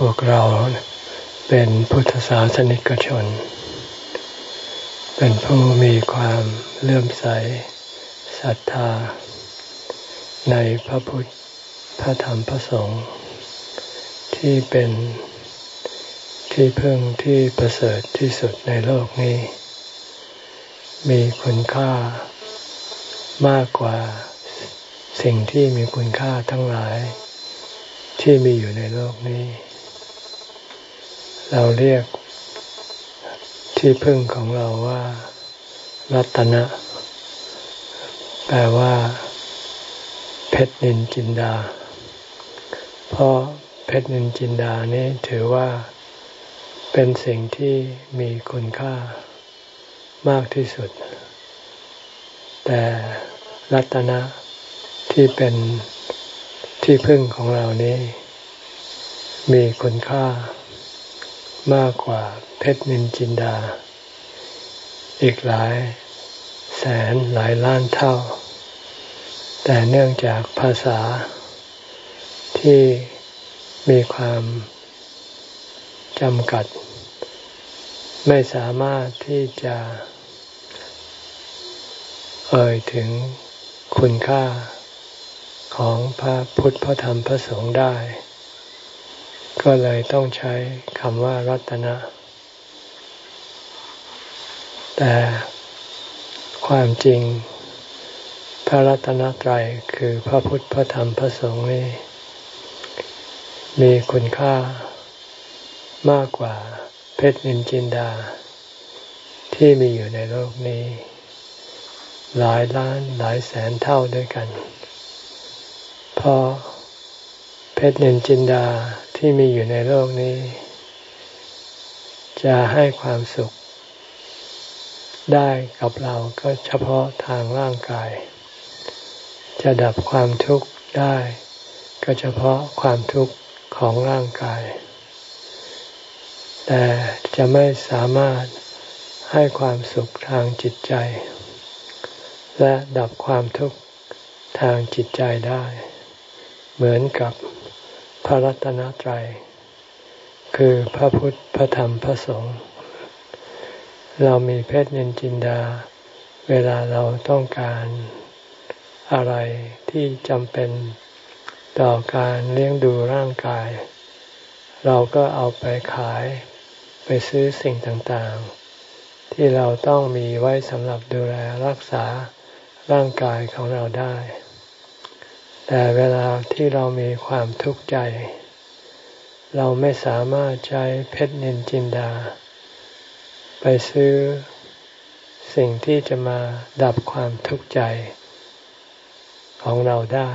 พวกเราเป็นพุทธศาสนิกชน เป็นผู้มีความเลื่อมใสศรัทธา ในพระพุทธพระธรรมพระสงฆ์ที่เป็นที่พึ่งที่ประเสริฐที่สุดในโลกนี้ มีคุณค่ามากกว่าสิ่งที่มีคุณค่าทั้งหลายที่มีอยู่ในโลกนี้ เราเรียกที่พึ่งของเราว่า รัตนะ แปลว่า เพชรนินจินดา เพราะเพชรนินจินดานี้ถือว่าเป็นสิ่งที่มีคุณค่ามากที่สุด แต่รัตนะที่เป็นที่พึ่งของเรานี้ มีคุณค่า มากกว่าเพชรนินจินดา อีกหลายแสนหลายล้านเท่า แต่เนื่องจากภาษาที่มีความจำกัด ไม่สามารถที่จะ เอ่ยถึงคุณค่าของพระพุทธพระธรรมพระสงฆ์ได้ ก็เลยต้องใช้คำว่ารัตนะ แต่ความจริง พระรัตนตรัยคือพระพุทธพระธรรมพระสงฆ์นี้มีคุณค่ามากกว่าเพชรนินจินดา ที่มีอยู่ในโลกนี้ หลายล้านหลายแสนเท่าด้วยกัน เพราะเพชรนินจินดา ที่มีอยู่ในโลกนี้ จะให้ความสุข ได้กับเราก็เฉพาะทางร่างกาย จะดับความทุกข์ได้ ก็เฉพาะความทุกข์ของร่างกาย แต่จะไม่สามารถให้ความสุขทางจิตใจ และดับความทุกข์ทางจิตใจได้ เหมือนกับ พระรัตนตรัย คือพระพุทธ พระธรรม พระสงฆ์ เรามีเพชรนินจินดา เวลาเราต้องการอะไรที่จำเป็นต่อการเลี้ยงดูร่างกาย เราก็เอาไปขายไปซื้อสิ่งต่างๆ ที่เราต้องมีไว้สำหรับดูแลรักษาร่างกายของเราได้ แต่เวลาที่เรามีความทุกข์ใจ เราไม่สามารถใช้เพชรนินจินดา ไปซื้อสิ่งที่จะมาดับความทุกข์ใจของเราได้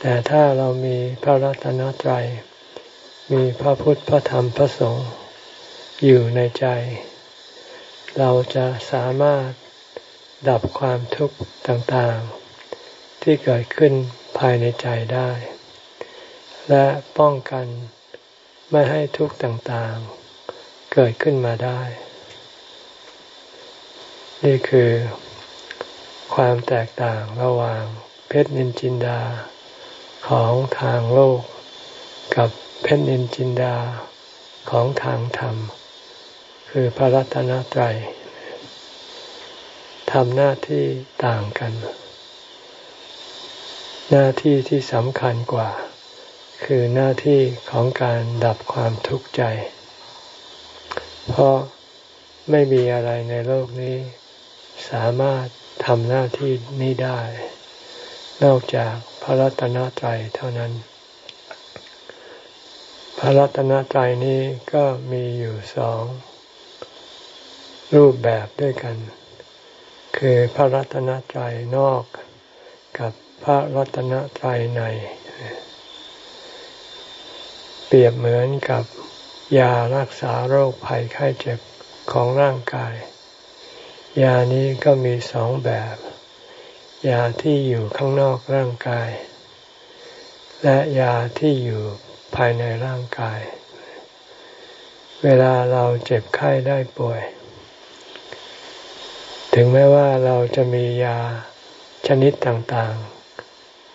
แต่ถ้าเรามีพระรัตนตรัย มีพระพุทธพระธรรมพระสงฆ์อยู่ในใจ เราจะสามารถดับความทุกข์ต่างๆ ที่เกิดขึ้นภายในใจได้ และป้องกันไม่ให้ทุกข์ต่างๆ เกิดขึ้นมาได้ นี่คือความแตกต่างระหว่างเพชรนินจินดาของทางโลก กับเพชรนินจินดาของทางธรรม คือพระรัตนตรัยทำหน้าที่ต่างกัน หน้าที่ที่สำคัญกว่า คือหน้าที่ของการดับความทุกข์ใจ เพราะไม่มีอะไรในโลกนี้ สามารถทำหน้าที่นี้ได้ นอกจากพระรัตนตรัยเท่านั้น พระรัตนตรัยนี้ก็มีอยู่สองรูปแบบด้วยกัน คือพระรัตนตรัยนอกกับ พระรัตนตรัยใน เปรียบเหมือนกับยารักษาโรคภัยไข้เจ็บของร่างกาย ยานี้ก็มีสองแบบ ยาที่อยู่ข้างนอกร่างกาย และยาที่อยู่ภายในร่างกาย เวลาเราเจ็บไข้ได้ป่วย ถึงแม้ว่าเราจะมียาชนิดต่างๆ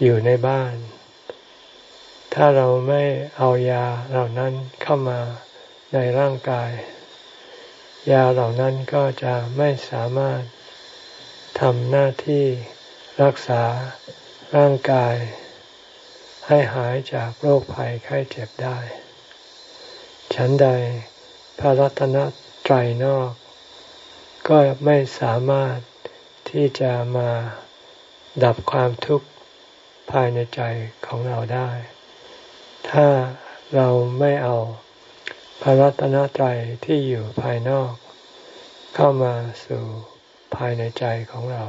อยู่ในบ้าน ถ้าเราไม่เอายาเหล่านั้นเข้ามาในร่างกาย ยาเหล่านั้นก็จะไม่สามารถทำหน้าที่รักษาร่างกาย ให้หายจากโรคภัยไข้เจ็บได้ ฉันใดพระรัตนตรัยนอก ก็ไม่สามารถที่จะมาดับความทุกข์ ภายในใจของเราได้ ถ้าเราไม่เอาพระรัตนตรัยที่อยู่ภายนอก เข้ามาสู่ภายในใจของเรา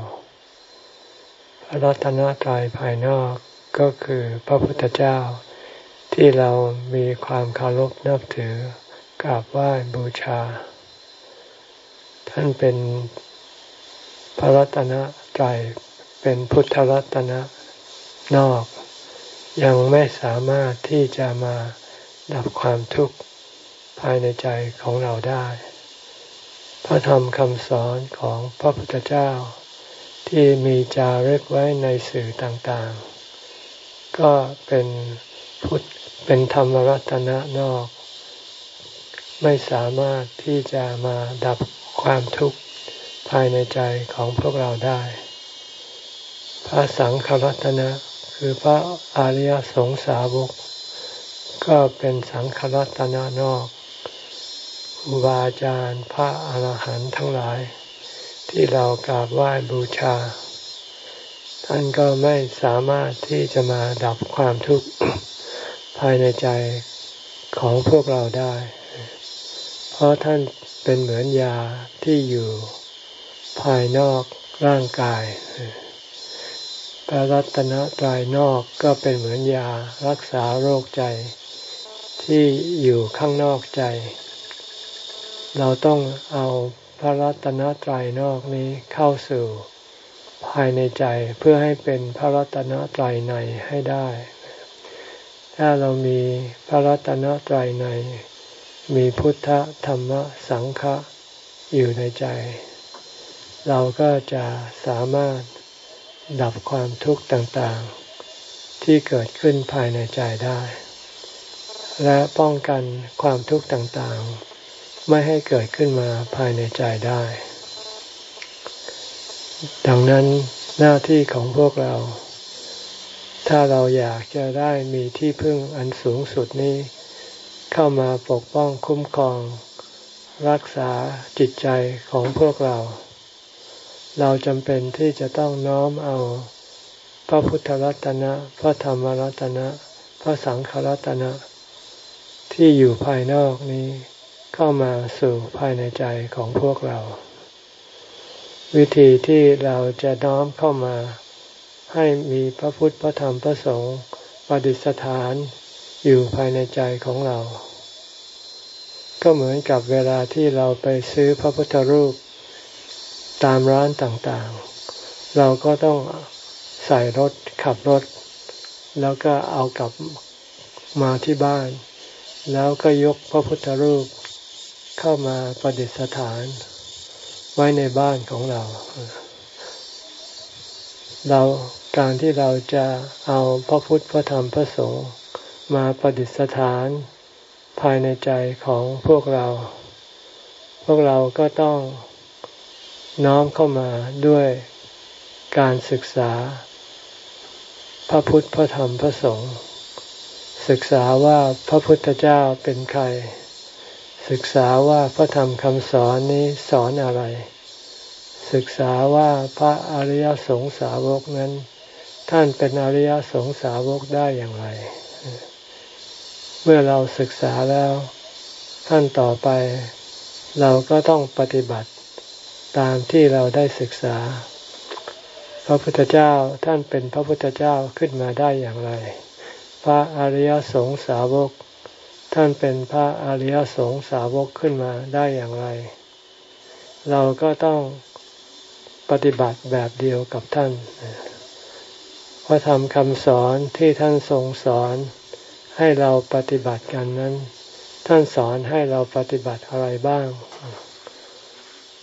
พระรัตนตรัยภายนอกก็คือพระพุทธเจ้าที่เรามีความเคารพนับถือกราบไหว้บูชา ท่านเป็นพระรัตนตรัยเป็นพุทธรัตนะ นอก ยังไม่สามารถที่จะมาดับความทุกข์ภายในใจของเราได้ พระธรรมคำสอนของพระพุทธเจ้า ที่มีจารึกไว้ในสื่อต่างๆ ก็เป็นพุทธเป็นธรรมรัตนะนอก ไม่สามารถที่จะมาดับความทุกข์ภายในใจของพวกเราได้ พระสังฆรัตนะ คือพระอริยสงสาวก ก็เป็นสังฆรัตนะนอกครูบาอาจารย์พระอาหารหันต์ทั้งหลาย ที่เรากราบไหว้บูชา ท่านก็ไม่สามารถที่จะมาดับความทุกข์ภายในใจของพวกเราได้ เพราะท่านเป็นเหมือนยาที่อยู่ภายนอกร่างกาย พระรัตนตรายนอกก็เป็นเหมือนยารักษาโรคใจ ที่อยู่ข้างนอกใจ เราต้องเอาพระรัตนตรายนอกนี้เข้าสู่ภายในใจเพื่อให้เป็นพระรัตนตรายในให้ได้ ถ้าเรามีพระรัตนตรายใน มีพุทธธรรมสังฆะอยู่ในใจ เราก็จะสามารถ ดับความทุกข์ต่างๆ ที่เกิดขึ้นภายในใจได้ และป้องกันความทุกข์ต่างๆ ไม่ให้เกิดขึ้นมาภายในใจได้ ดังนั้นหน้าที่ของพวกเรา ถ้าเราอยากจะได้มีที่พึ่งอันสูงสุดนี้ เข้ามาปกป้องคุ้มครอง รักษาจิตใจของพวกเรา เราจำเป็นที่จะต้องน้อมเอาพระพุทธรัตนะ พระธรรมรัตนะ พระสังฆรัตนะ ที่อยู่ภายนอกนี้เข้ามาสู่ภายในใจของพวกเรา วิธีที่เราจะน้อมเข้ามา ให้มีพระพุทธพระธรรมพระสงฆ์ประดิษฐานอยู่ภายในใจของเรา ก็เหมือนกับเวลาที่เราไปซื้อพระพุทธรูป ตามร้านต่างๆ เราก็ต้องใส่รถขับรถ แล้วก็เอากลับมาที่บ้าน แล้วก็ยกพระพุทธรูปเข้ามาประดิษฐาน ไว้ในบ้านของเรา เราการที่เราจะเอาพระพุทธพระธรรมพระสงฆ์มาประดิษฐานภายในใจของพวกเรา พวกเราก็ต้อง น้อมเข้ามาด้วยการศึกษา พระพุทธพระธรรมพระสงฆ์ศึกษาว่าพระพุทธเจ้าเป็นใคร ศึกษาว่าพระธรรมคำสอนนี้สอนอะไร ศึกษาว่าพระอริยสงสาวกนั้น ท่านเป็นอริยสงสาวกได้อย่างไร เมื่อเราศึกษาแล้วท่านต่อไป เราก็ต้องปฏิบัติ ตามที่เราได้ศึกษา พระพุทธเจ้าท่านเป็นพระพุทธเจ้าขึ้นมาได้อย่างไร พระอริยสงสาวก ท่านเป็นพระอริยสงสาวกขึ้นมาได้อย่างไร เราก็ต้องปฏิบัติแบบเดียวกับท่านพระธรรมคำสอนที่ท่านทรงสอน ให้เราปฏิบัติกันนั้น ท่านสอนให้เราปฏิบัติอะไรบ้าง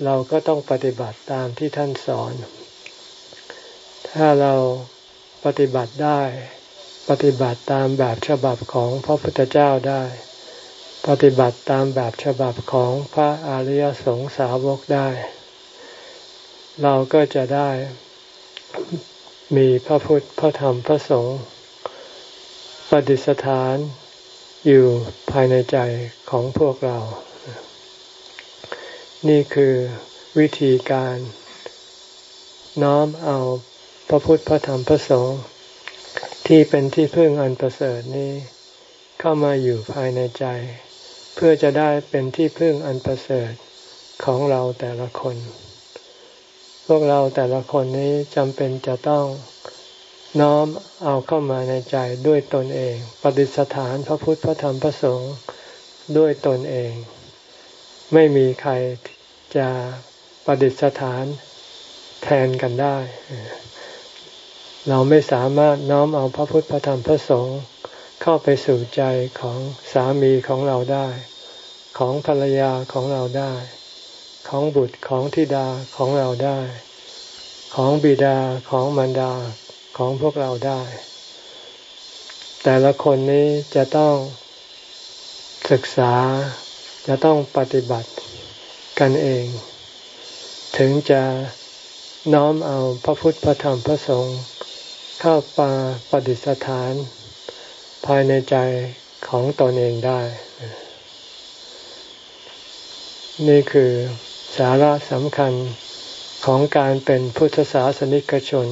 เราก็ต้องปฏิบัติตามที่ท่านสอน ถ้าเราปฏิบัติได้ ปฏิบัติตามแบบฉบับของพระพุทธเจ้าได้ ปฏิบัติตามแบบฉบับของพระอริยสงสาวกได้ เราก็จะได้มีพระพุทธ พระธรรม พระสงฆ์ประดิษฐานอยู่ภายในใจของพวกเรา นี่คือวิธีการน้อมเอาพระพุทธพระธรรมพระสงฆ์ที่เป็นที่พึ่งอันประเสริฐนี้ เข้ามาอยู่ภายในใจ เพื่อจะได้เป็นที่พึ่งอันประเสริฐของเราแต่ละคน พวกเราแต่ละคนนี้จำเป็นจะต้องน้อมเอาเข้ามาในใจด้วยตนเอง ปฏิสถานพระพุทธพระธรรมพระสงฆ์ด้วยตนเอง ไม่มีใคร จะปฏิสถานแทนกันได้ เราไม่สามารถน้อมเอาพระพุทธพระธรรมพระสงฆ์เข้าไปสู่ใจของสามีของเราได้ ของภรรยาของเราได้ ของบุตรของธิดาของเราได้ ของบิดาของมารดาของพวกเราได้ แต่ละคนนี้จะต้องศึกษาจะต้องปฏิบัติ กันเอง ถึงจะน้อมเอาพระพุทธพระธรรมพระสงฆ์เข้าปาปฏิสถาน ภายในใจของตนเองได้ นี่คือสาระสำคัญของการเป็นพุทธศาสนิกชน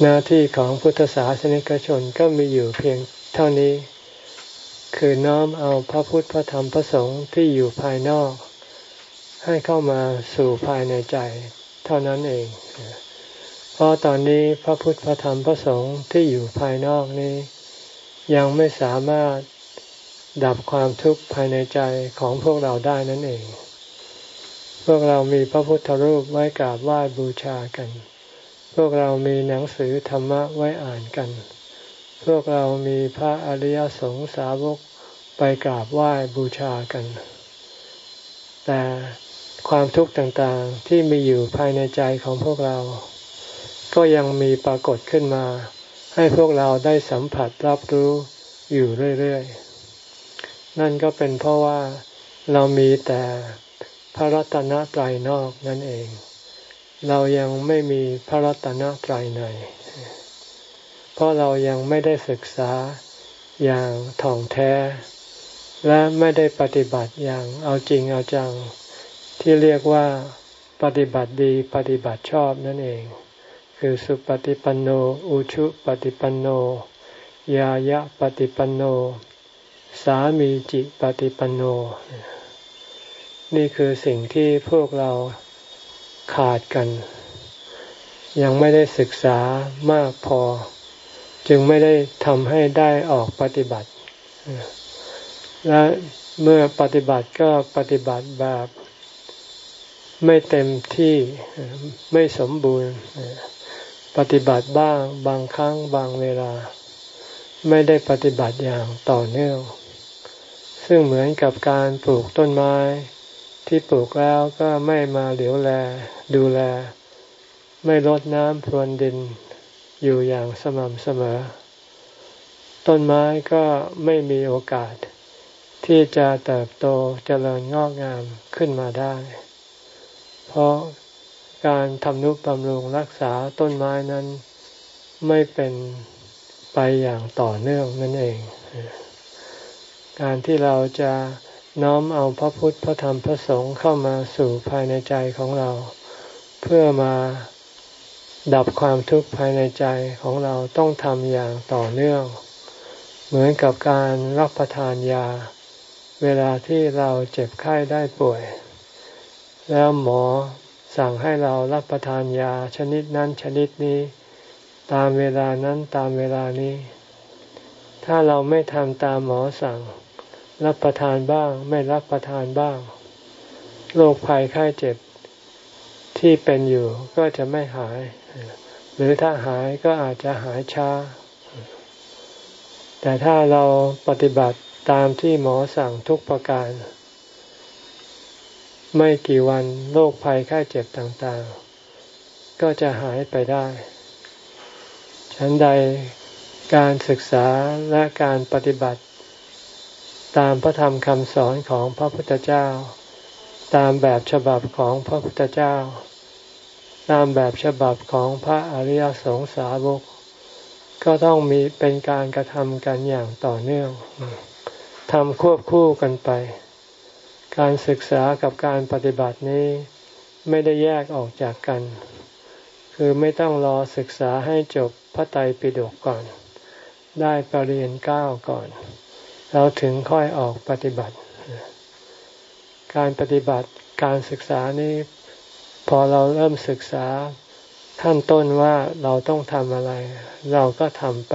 หน้าที่ของพุทธศาสนิกชนก็มีอยู่เพียงเท่านี้ คือน้อมเอาพระพุทธพระธรรมพระสงฆ์ที่อยู่ภายนอก ให้เข้ามาสู่ภายในใจ เท่านั้นเอง เพราะตอนนี้พระพุทธพระธรรมพระสงฆ์ที่อยู่ภายนอกนี้ ยังไม่สามารถดับความทุกข์ภายในใจของพวกเราได้นั่นเอง พวกเรามีพระพุทธรูปไว้กราบไหว้บูชากัน พวกเรามีหนังสือธรรมะไว้อ่านกัน พวกเรามีพระอริยสงสาวกไปกราบไหว้บูชากัน แต่ความทุกข์ต่างๆที่มีอยู่ภายในใจของพวกเรา ก็ยังมีปรากฏขึ้นมา ให้พวกเราได้สัมผัสรับรู้อยู่เรื่อยๆ นั่นก็เป็นเพราะว่าเรามีแต่พระรัตนตรัยนอกนั่นเอง เรายังไม่มีพระรัตนตรัยใน ราะเรายังไม่ได้ศึกษาอย่างถ่องแท้ และไม่ได้ปฏิบัติอย่างเอาจริงเอาจัง ที่เรียกว่าปฏิบัติดีปฏิบัติชอบนั่นเอง คือสุปฏิปันโนอุชุปฏิปันโนยายะปฏิปันโน สามีจิปฏิปันโน นี่คือสิ่งที่พวกเราขาดกัน ยังไม่ได้ศึกษามากพอ จึงไม่ได้ทำให้ได้ออกปฏิบัติ และเมื่อปฏิบัติก็ปฏิบัติแบบไม่เต็มที่ไม่สมบูรณ์ ปฏิบัติบ้างบางครั้งบางเวลา ไม่ได้ปฏิบัติอย่างต่อเนื่อง ซึ่งเหมือนกับการปลูกต้นไม้ ที่ปลูกแล้วก็ไม่มาเหลียวแลดูแล ไม่ลดน้ำพรวนดิน อยู่อย่างสม่ำเสมอ ต้นไม้ก็ไม่มีโอกาส ที่จะเติบโตเจริญงอกงามขึ้นมาได้ เพราะการทำนุบำรุงรักษาต้นไม้นั้นไม่เป็นไปอย่างต่อเนื่องนั่นเอง การที่เราจะน้อมเอาพระพุทธพระธรรมพระสงฆ์เข้ามาสู่ภายในใจของเรา เพื่อมา ดับความทุกข์ภายในใจของเราต้องทำอย่างต่อเนื่อง เหมือนกับการรับประทานยา เวลาที่เราเจ็บไข้ได้ป่วย แล้วหมอสั่งให้เรารับประทานยาชนิดนั้นชนิดนี้ ตามเวลานั้นตามเวลานี้ ถ้าเราไม่ทำตามหมอสั่ง รับประทานบ้างไม่รับประทานบ้างโรคภัยไข้เจ็บ ที่เป็นอยู่ก็จะไม่หาย หรือถ้าหายก็อาจจะหายช้า แต่ถ้าเราปฏิบัติตามที่หมอสั่งทุกประการ ไม่กี่วันโรคภัยไข้เจ็บต่างๆ ก็จะหายไปได้ ฉันใดการศึกษาและการปฏิบัติ ตามพระธรรมคำสอนของพระพุทธเจ้า ตามแบบฉบับของพระพุทธเจ้า ตามแบบฉบับของพระอริยสงสาวก ก็ต้องมีเป็นการกระทำกันอย่างต่อเนื่องทำควบคู่กันไป การศึกษากับการปฏิบัตินี้ไม่ได้แยกออกจากกัน คือไม่ต้องรอศึกษาให้จบพระไตรปิฎกก่อน ได้ปรริญญาเก้าก่อน เราถึงค่อยออกปฏิบัติ การปฏิบัติการศึกษานี้ พอเราเริ่มศึกษาขั้นต้นว่าเราต้องทำอะไร เราก็ทำไป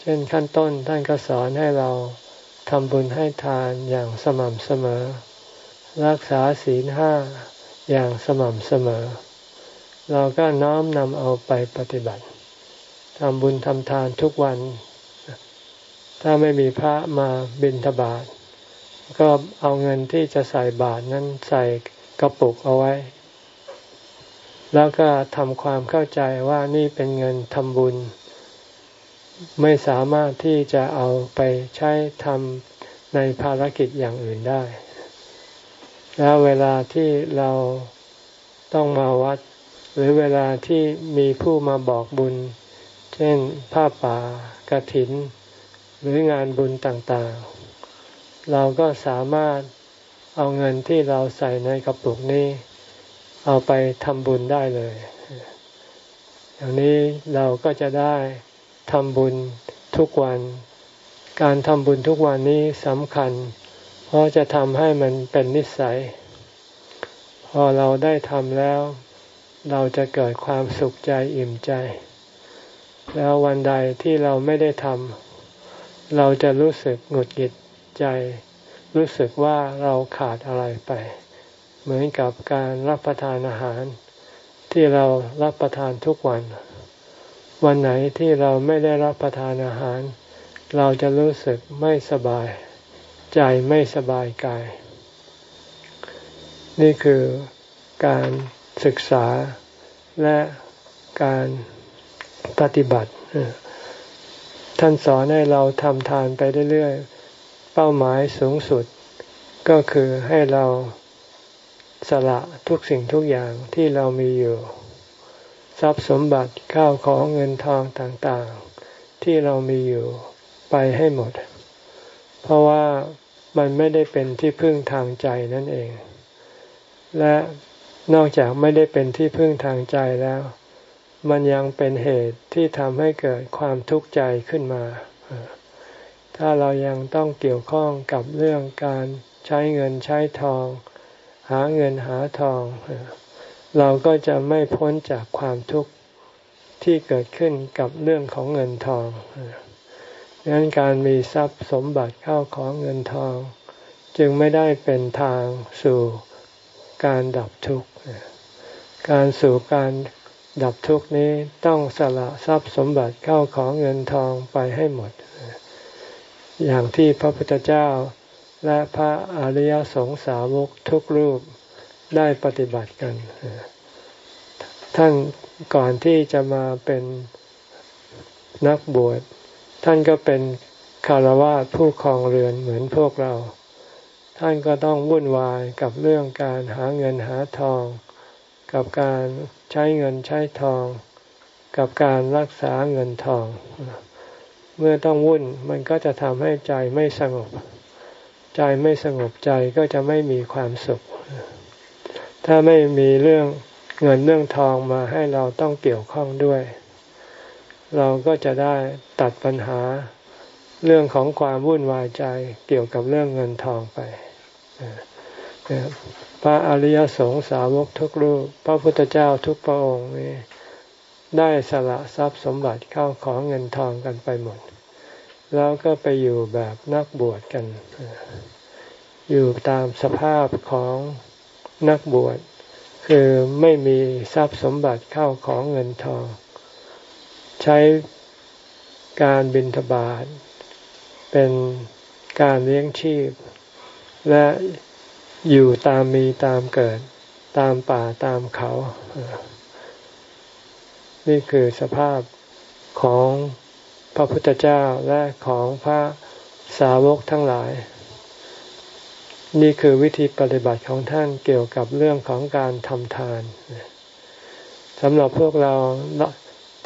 เช่นขั้นต้นท่านก็สอนให้เราทำบุญให้ทานอย่างสม่ำเสมอ รักษาศีลห้าอย่างสม่ำเสมอ เราก็น้อมนำเอาไปปฏิบัติทำบุญทำทานทุกวัน ถ้าไม่มีพระมาบิณฑบาตก็เอาเงินที่จะใส่บาตรนั้นใส่กระปุกเอาไว้ แล้วก็ทำความเข้าใจว่านี่เป็นเงินทำบุญ ไม่สามารถที่จะเอาไปใช้ทำในภารกิจอย่างอื่นได้ แล้วเวลาที่เราต้องมาวัด หรือเวลาที่มีผู้มาบอกบุญ เช่นผ้าป่ากระถิน หรืองานบุญต่างๆ เราก็สามารถเอาเงินที่เราใส่ในกระปุกนี้ เอาไปทำบุญได้เลย อย่างนี้เราก็จะได้ทำบุญทุกวัน การทำบุญทุกวันนี้สำคัญ เพราะจะทำให้มันเป็นนิสัย พอเราได้ทำแล้ว เราจะเกิดความสุขใจอิ่มใจ แล้ววันใดที่เราไม่ได้ทำเราจะรู้สึกหงุดหงิดใจ รู้สึกว่าเราขาดอะไรไป เหมือนกับการรับประทานอาหาร ที่เรารับประทานทุกวัน วันไหนที่เราไม่ได้รับประทานอาหาร เราจะรู้สึกไม่สบาย ใจไม่สบายกาย นี่คือการศึกษาและการปฏิบัติ ท่านสอนให้เราทำทานไปเรื่อยๆ เป้าหมายสูงสุดก็คือให้เรา สละทุกสิ่งทุกอย่างที่เรามีอยู่ ทรัพย์สมบัติข้าวของเงินทองต่างๆ ที่เรามีอยู่ไปให้หมด เพราะว่ามันไม่ได้เป็นที่พึ่งทางใจนั่นเอง และนอกจากไม่ได้เป็นที่พึ่งทางใจแล้ว มันยังเป็นเหตุที่ทำให้เกิดความทุกข์ใจขึ้นมา ถ้าเรายังต้องเกี่ยวข้องกับเรื่องการใช้เงินใช้ทอง หาเงินหาทอง เราก็จะไม่พ้นจากความทุกข์ที่เกิดขึ้นกับเรื่องของเงินทองดังนั้นการมีทรัพย์สมบัติเข้าของเงินทอง จึงไม่ได้เป็นทางสู่การดับทุกข์ การสู่การดับทุกข์นี้ต้องสละทรัพย์สมบัติเข้าของเงินทองไปให้หมด อย่างที่พระพุทธเจ้า และพระอริยสงสาวกทุกรูปได้ปฏิบัติกัน ท่านก่อนที่จะมาเป็นนักบวช ท่านก็เป็นคารวะผู้ครองเรือนเหมือนพวกเรา ท่านก็ต้องวุ่นวายกับเรื่องการหาเงินหาทอง กับการใช้เงินใช้ทอง กับการรักษาเงินทอง เมื่อต้องวุ่นมันก็จะทำให้ใจไม่สงบ ใจไม่สงบใจก็จะไม่มีความสุข ถ้าไม่มีเรื่องเงินเรื่องทองมาให้เราต้องเกี่ยวข้องด้วย เราก็จะได้ตัดปัญหาเรื่องของความวุ่นวายใจเกี่ยวกับเรื่องเงินทองไปพระอริยสงสาวกทุกรูป พระพุทธเจ้าทุกพระองค์นี่ได้สละทรัพย์สมบัติเข้าของเงินทองกันไปหมด แล้วก็ไปอยู่แบบนักบวชกัน อยู่ตามสภาพของนักบวช คือไม่มีทรัพย์สมบัติเข้าของเงินทอง ใช้การบินทบาทเป็นการเลี้ยงชีพ และอยู่ตามมีตามเกิดตามป่าตามเขา นี่คือสภาพของ พระพุทธเจ้าและของพระสาวกทั้งหลาย นี่คือวิธีปฏิบัติของท่านเกี่ยวกับเรื่องของการทำทานสำหรับพวกเรา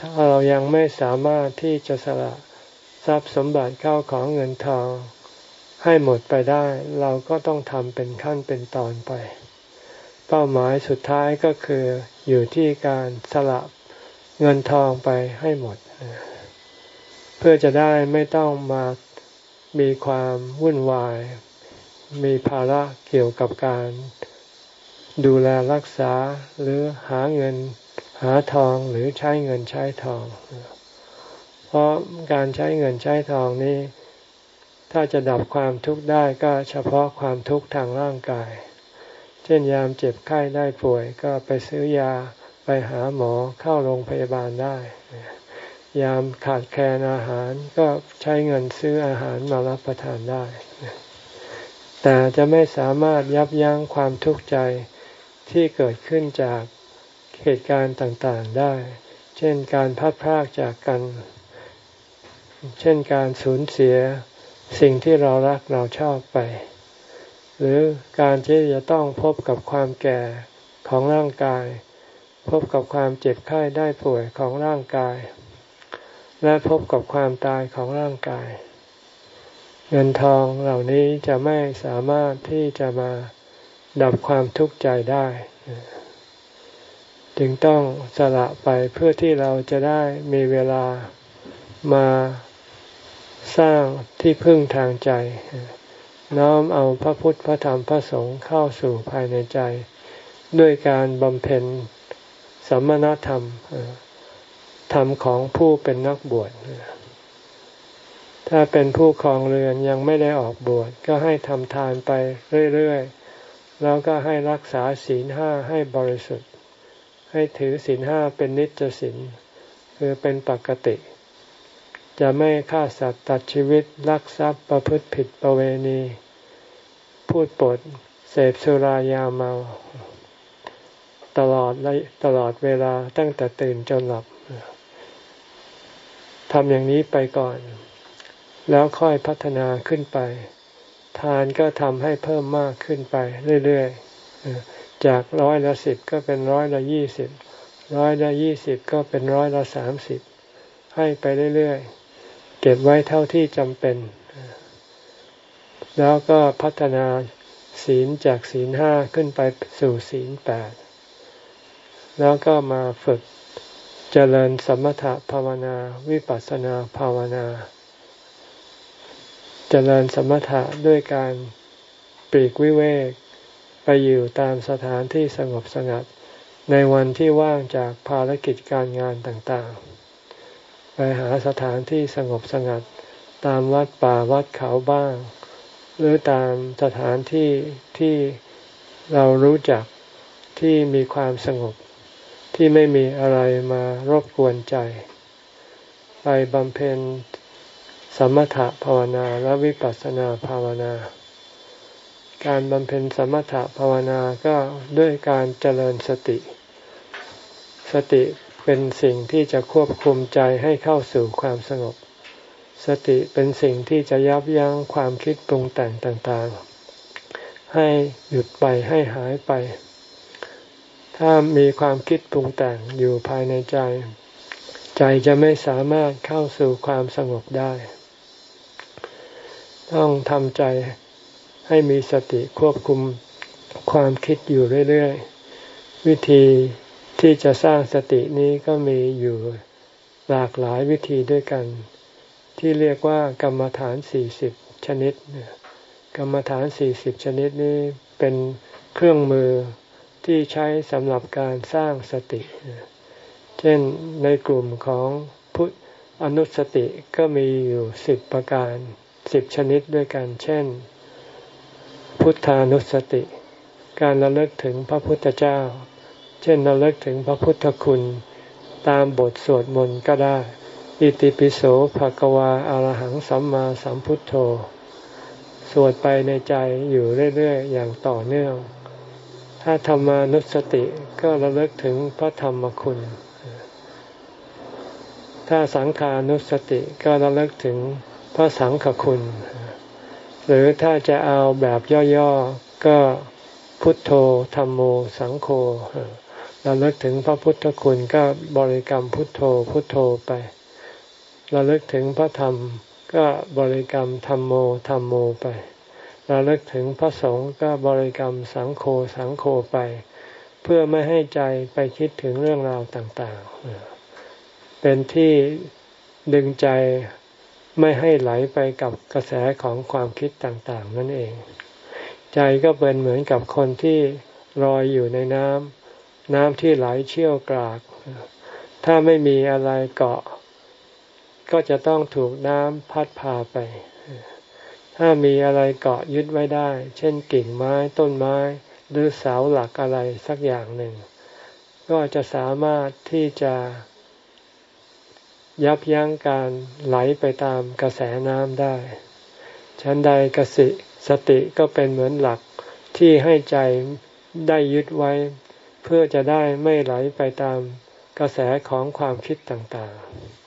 ถ้าเรายังไม่สามารถที่จะสละทรัพย์สมบัติเข้าของเงินทองให้หมดไปได้ เราก็ต้องทำเป็นขั้นเป็นตอนไป เป้าหมายสุดท้ายก็คืออยู่ที่การสละเงินทองไปให้หมด เพื่อจะได้ไม่ต้องมามีความวุ่นวาย มีภาระเกี่ยวกับการดูแลรักษาหรือหาเงินหาทองหรือใช้เงินใช้ทอง เพราะการใช้เงินใช้ทองนี้ ถ้าจะดับความทุกข์ได้ก็เฉพาะความทุกข์ทางร่างกาย เช่นยามเจ็บไข้ได้ป่วยก็ไปซื้อยาไปหาหมอเข้าโรงพยาบาลได้ ยามขาดแคลนอาหารก็ใช้เงินซื้ออาหารมารับประทานได้ แต่จะไม่สามารถยับยั้งความทุกข์ใจที่เกิดขึ้นจากเหตุการณ์ต่างๆได้ เช่นการพัดพากจากกัน เช่นการสูญเสียสิ่งที่เรารักเราชอบไป หรือการที่จะต้องพบกับความแก่ของร่างกาย พบกับความเจ็บไข้ได้ป่วยของร่างกาย และพบกับความตายของร่างกาย เงินทองเหล่านี้จะไม่สามารถที่จะมาดับความทุกข์ใจได้ จึงต้องสละไปเพื่อที่เราจะได้มีเวลามาสร้างที่พึ่งทางใจ น้อมเอาพระพุทธพระธรรมพระสงฆ์เข้าสู่ภายในใจ ด้วยการบำเพ็ญสัมมณธรรม ธรรมของผู้เป็นนักบวชถ้าเป็นผู้ครองเรือนยังไม่ได้ออกบวชก็ให้ทำทานไปเรื่อยๆ แล้วก็ให้รักษาศีลห้าให้บริสุทธิ์ ให้ถือศีลห้าเป็นนิจศีลคือเป็นปกติ จะไม่ฆ่าสัตว์ตัดชีวิตลักทรัพย์ประพฤติผิดประเวณี พูดปดเสพสุรายาเมา ตลอดตลอดเวลาตั้งแต่ตื่นจนหลับ ทำอย่างนี้ไปก่อน แล้วค่อยพัฒนาขึ้นไป ทานก็ทำให้เพิ่มมากขึ้นไปเรื่อยๆ จากร้อยละสิบก็เป็นร้อยละยี่สิบร้อยละยี่สิบก็เป็นร้อยละสามสิบให้ไปเรื่อยๆ เก็บไว้เท่าที่จำเป็น แล้วก็พัฒนาศีลจากศีลห้าขึ้นไปสู่ศีลแปดแล้วก็มาฝึก เจริญสมถะภาวนา วิปัสสนาภาวนา เจริญสมถะด้วยการปลีกวิเวก ไปอยู่ตามสถานที่สงบสงัด ในวันที่ว่างจากภารกิจการงานต่างๆ ไปหาสถานที่สงบสงัด ตามวัดป่าวัดเขาบ้าง หรือตามสถานที่ที่เรารู้จักที่มีความสงบ ที่ไม่มีอะไรมารบกวนใจ ไปบำเพ็ญสมถะภาวนาและวิปัสสนาภาวนา การบำเพ็ญสมถะภาวนาก็ด้วยการเจริญสติ สติเป็นสิ่งที่จะควบคุมใจให้เข้าสู่ความสงบ สติเป็นสิ่งที่จะยับยั้งความคิดปรุงแต่งต่างๆ ให้หยุดไปให้หายไป ถ้ามีความคิดปรุงแต่งอยู่ภายในใจ ใจจะไม่สามารถเข้าสู่ความสงบได้ ต้องทำใจให้มีสติควบคุมความคิดอยู่เรื่อยๆ วิธีที่จะสร้างสตินี้ก็มีอยู่หลากหลายวิธีด้วยกัน ที่เรียกว่ากรรมฐานสี่สิบชนิด กรรมฐานสี่สิบชนิดนี้เป็นเครื่องมือ ที่ใช้สำหรับการสร้างสติ เช่นในกลุ่มของพุทธอนุสติก็มีอยู่สิบประการสิบชนิดด้วยกัน เช่น พุทธานุสติ การระลึกถึงพระพุทธเจ้า เช่นระลึกถึงพระพุทธคุณ ตามบทสวดมนต์ก็ได้ อิติปิโสภะกวาอารหังสัมมาสัมพุทโธ สวดไปในใจอยู่เรื่อยๆ อย่างต่อเนื่อง ถ้าธรรมานุสติก็ระลึกถึงพระธรรมคุณ ถ้าสังขานุสติก็ระลึกถึงพระสังฆคุณ หรือถ้าจะเอาแบบย่อๆก็พุทโธธรรมโม สังโฆเราเลิกถึงพระพุทธคุณก็บริกรรมพุทโธพุทโธไป เราเลิกถึงพระธรรมก็บริกรรมธรรมโมธรรมโมไป ราเลิกถึงพระสงฆ์ก็บริกรรมสังโฆสังโฆไป เพื่อไม่ให้ใจไปคิดถึงเรื่องราวต่างๆ เป็นที่ดึงใจไม่ให้ไหลไปกับกระแสของความคิดต่างๆ นั่นเอง ใจก็เป็นเหมือนกับคนที่ลอยอยู่ในน้ำน้ำที่ไหลเชี่ยวกราก ถ้าไม่มีอะไรเกาะ ก็จะต้องถูกน้ำพัดพาไป ถ้ามีอะไรเกาะยึดไว้ได้ เช่นกิ่งไม้ต้นไม้ หรือเสาหลักอะไรสักอย่างหนึ่ง ก็จะสามารถที่จะยับยั้งการไหลไปตามกระแสน้ำได้ ชั้นใดกสิสติก็เป็นเหมือนหลักที่ให้ใจได้ยึดไว้ เพื่อจะได้ไม่ไหลไปตามกระแสของความคิดต่าง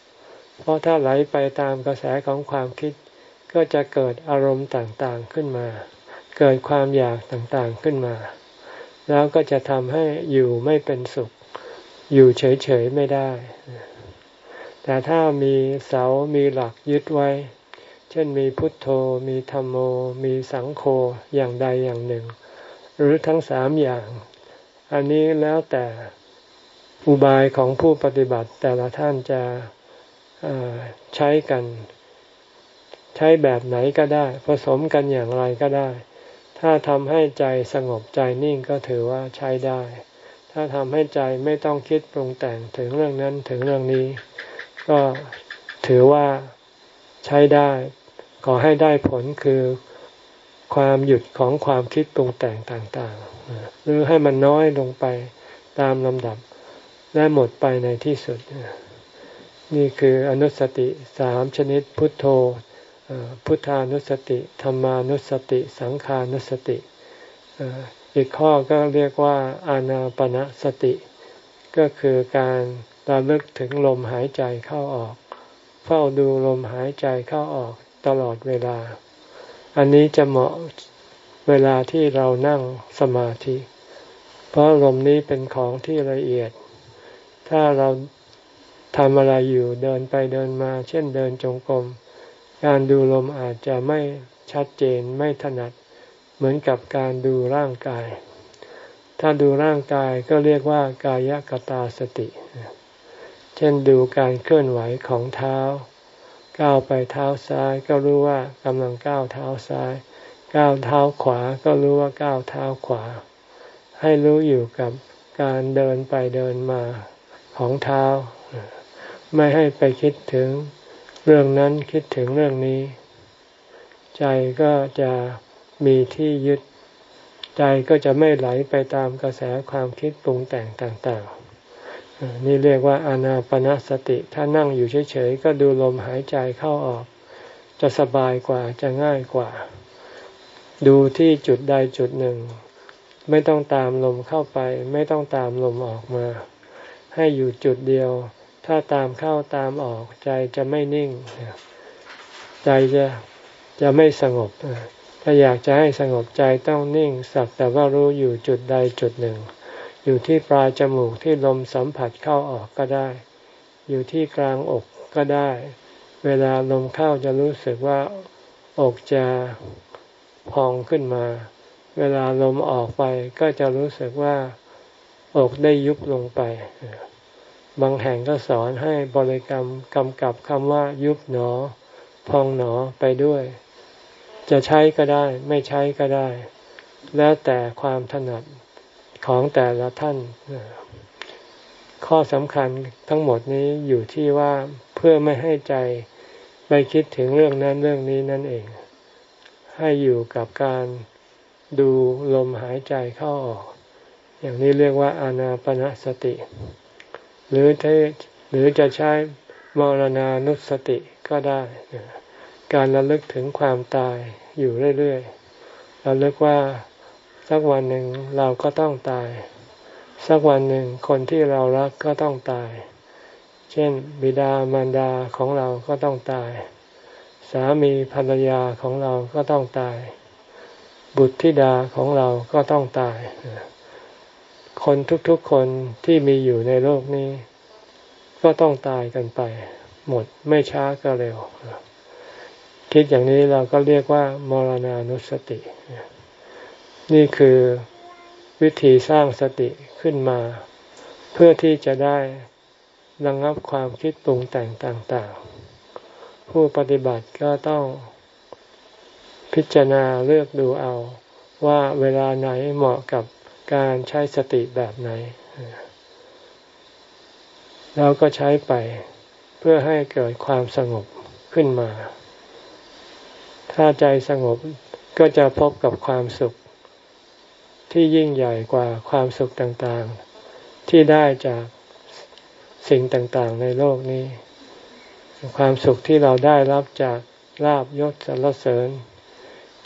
ๆ เพราะถ้าไหลไปตามกระแสของความคิด ก็จะเกิดอารมณ์ต่างๆขึ้นมา เกิดความอยากต่างๆขึ้นมา แล้วก็จะทำให้อยู่ไม่เป็นสุข อยู่เฉยๆไม่ได้ แต่ถ้ามีเสา มีหลักยึดไว้ เช่นมีพุทโธ มีธรรมโม มีสังโฆอย่างใดอย่างหนึ่ง หรือทั้งสามอย่าง อันนี้แล้วแต่อุบายของผู้ปฏิบัติแต่ละท่านจะใช้กัน ใช้แบบไหนก็ได้ ผสมกันอย่างไรก็ได้ ถ้าทำให้ใจสงบใจนิ่งก็ถือว่าใช้ได้ ถ้าทำให้ใจไม่ต้องคิดปรุงแต่งถึงเรื่องนั้นถึงเรื่องนี้ ก็ถือว่าใช้ได้ ขอให้ได้ผลคือความหยุดของความคิดปรุงแต่งต่างๆ หรือให้มันน้อยลงไปตามลำดับและหมดไปในที่สุด นี่คืออนุสติสามชนิดพุทโธ พุทธานุสติธรรมานุสติ สังขานุสติอีกข้อก็เรียกว่าอานาปณะสติ ก็คือการระลึกถึงลมหายใจเข้าออก เฝ้าดูลมหายใจเข้าออกตลอดเวลา อันนี้จะเหมาะเวลาที่เรานั่งสมาธิ เพราะลมนี้เป็นของที่ละเอียด ถ้าเราทำอะไรอยู่เดินไปเดินมา เช่นเดินจงกรม การดูลมอาจจะไม่ชัดเจนไม่ถนัด เหมือนกับการดูร่างกาย ถ้าดูร่างกายก็เรียกว่ากายกตาสติ เช่นดูการเคลื่อนไหวของเท้า ก้าวไปเท้าซ้ายก็รู้ว่ากำลังก้าวเท้าซ้าย ก้าวเท้าขวาก็รู้ว่าก้าวเท้าขวา ให้รู้อยู่กับการเดินไปเดินมาของเท้า ไม่ให้ไปคิดถึง เรื่องนั้นคิดถึงเรื่องนี้ ใจก็จะมีที่ยึด ใจก็จะไม่ไหลไปตามกระแสความคิดปรุงแต่งต่างๆ นี่เรียกว่าอานาปนาสติ ถ้านั่งอยู่เฉยๆ ก็ดูลมหายใจเข้าออก จะสบายกว่าจะง่ายกว่า ดูที่จุดใดจุดหนึ่ง ไม่ต้องตามลมเข้าไป ไม่ต้องตามลมออกมา ให้อยู่จุดเดียว ถ้าตามเข้าตามออกใจจะไม่นิ่ง ใจจะจะไม่สงบ ถ้าอยากจะให้สงบใจต้องนิ่ง สักแต่ว่ารู้อยู่จุดใดจุดหนึ่ง อยู่ที่ปลายจมูกที่ลมสัมผัสเข้าออกก็ได้ อยู่ที่กลางอกก็ได้ เวลาลมเข้าจะรู้สึกว่าอกจะพองขึ้นมา เวลาลมออกไปก็จะรู้สึกว่าอกได้ยุบลงไป บางแห่งก็สอนให้บริกรรมกำกับคำว่ายุบหนอ พองหนอไปด้วย จะใช้ก็ได้ ไม่ใช้ก็ได้ แล้วแต่ความถนัดของแต่ละท่าน ข้อสำคัญทั้งหมดนี้อยู่ที่ว่าเพื่อไม่ให้ใจไปคิดถึงเรื่องนั้นเรื่องนี้นั่นเอง ให้อยู่กับการดูลมหายใจเข้าออก อย่างนี้เรียกว่าอานาปนาสติ หรือถ้าหรือจะใช้มรณานุสติก็ได้ การระลึกถึงความตายอยู่เรื่อยๆระลึกว่าสักวันหนึ่งเราก็ต้องตาย สักวันหนึ่งคนที่เรารักก็ต้องตาย เช่น บิดามารดาของเราก็ต้องตาย สามีภรรยาของเราก็ต้องตาย บุตรธิดาของเราก็ต้องตาย คนทุกๆคนที่มีอยู่ในโลกนี้ ก็ต้องตายกันไป หมดไม่ช้าก็เร็ว คิดอย่างนี้เราก็เรียกว่า มรณานุสติ นี่คือวิธีสร้างสติขึ้นมา เพื่อที่จะได้ระงงับความคิดปรุงแต่งต่างๆ ผู้ปฏิบัติก็ต้องพิจารณาเลือกดูเอาว่าเวลาไหนเหมาะกับ การใช้สติแบบไหนแล้วก็ใช้ไปเพื่อให้เกิดความสงบขึ้นมา ถ้าใจสงบก็จะพบกับความสุข ที่ยิ่งใหญ่กว่าความสุขต่างๆ ที่ได้จากสิ่งต่างๆ ในโลกนี้ ความสุขที่เราได้รับจากลาบยศสรรเสริญ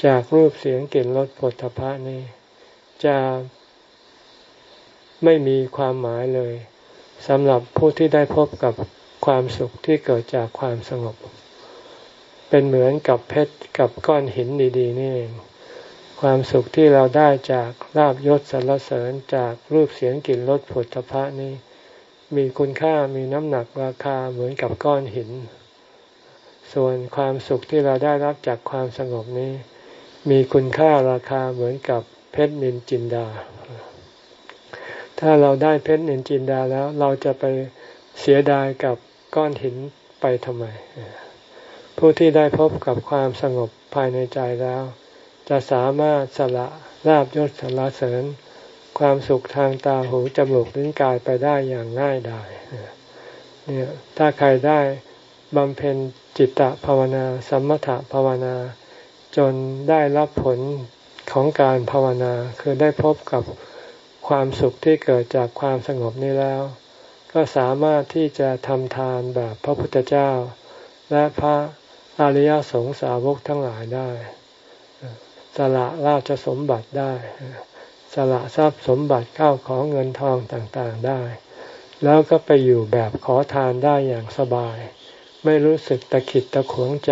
จากรูปเสียงกลิ่นรสผลพระนี้ จะ ไม่มีความหมายเลยสำหรับผู้ที่ได้พบกับความสุขที่เกิดจากความสงบ เป็นเหมือนกับเพชรกับก้อนหินดีๆนี่เองความสุขที่เราได้จากลาบยศสรรเสริญจากรูปเสียงกลิ่นรสผลพระนี้ มีคุณค่ามีน้ำหนักราคาเหมือนกับก้อนหิน ส่วนความสุขที่เราได้รับจากความสงบนี้ มีคุณค่าราคาเหมือนกับเพชรนินจินดา ถ้าเราได้เพชรนินจินดาแล้ว เราจะไปเสียดายกับก้อนหินไปทำไม ผู้ที่ได้พบกับความสงบภายในใจแล้ว จะสามารถสละลาบยศสรรเสริญ ความสุขทางตาหูจมูกลิ้นกายไปได้อย่างง่ายดายเนี่ยถ้าใครได้บำเพ็ญจิตตภาวนาสมถภาวนา จนได้รับผลของการภาวนาคือได้พบกับ ความสุขที่เกิดจากความสงบนี้แล้ว ก็สามารถที่จะทำทานแบบพระพุทธเจ้า และพระอริยสงสาวกทั้งหลายได้ สละราชสมบัติได้ สละทรัพย์สมบัติเข้าของเงินทองต่างๆได้ แล้วก็ไปอยู่แบบขอทานได้อย่างสบาย ไม่รู้สึกตะขิดตะขวงใจ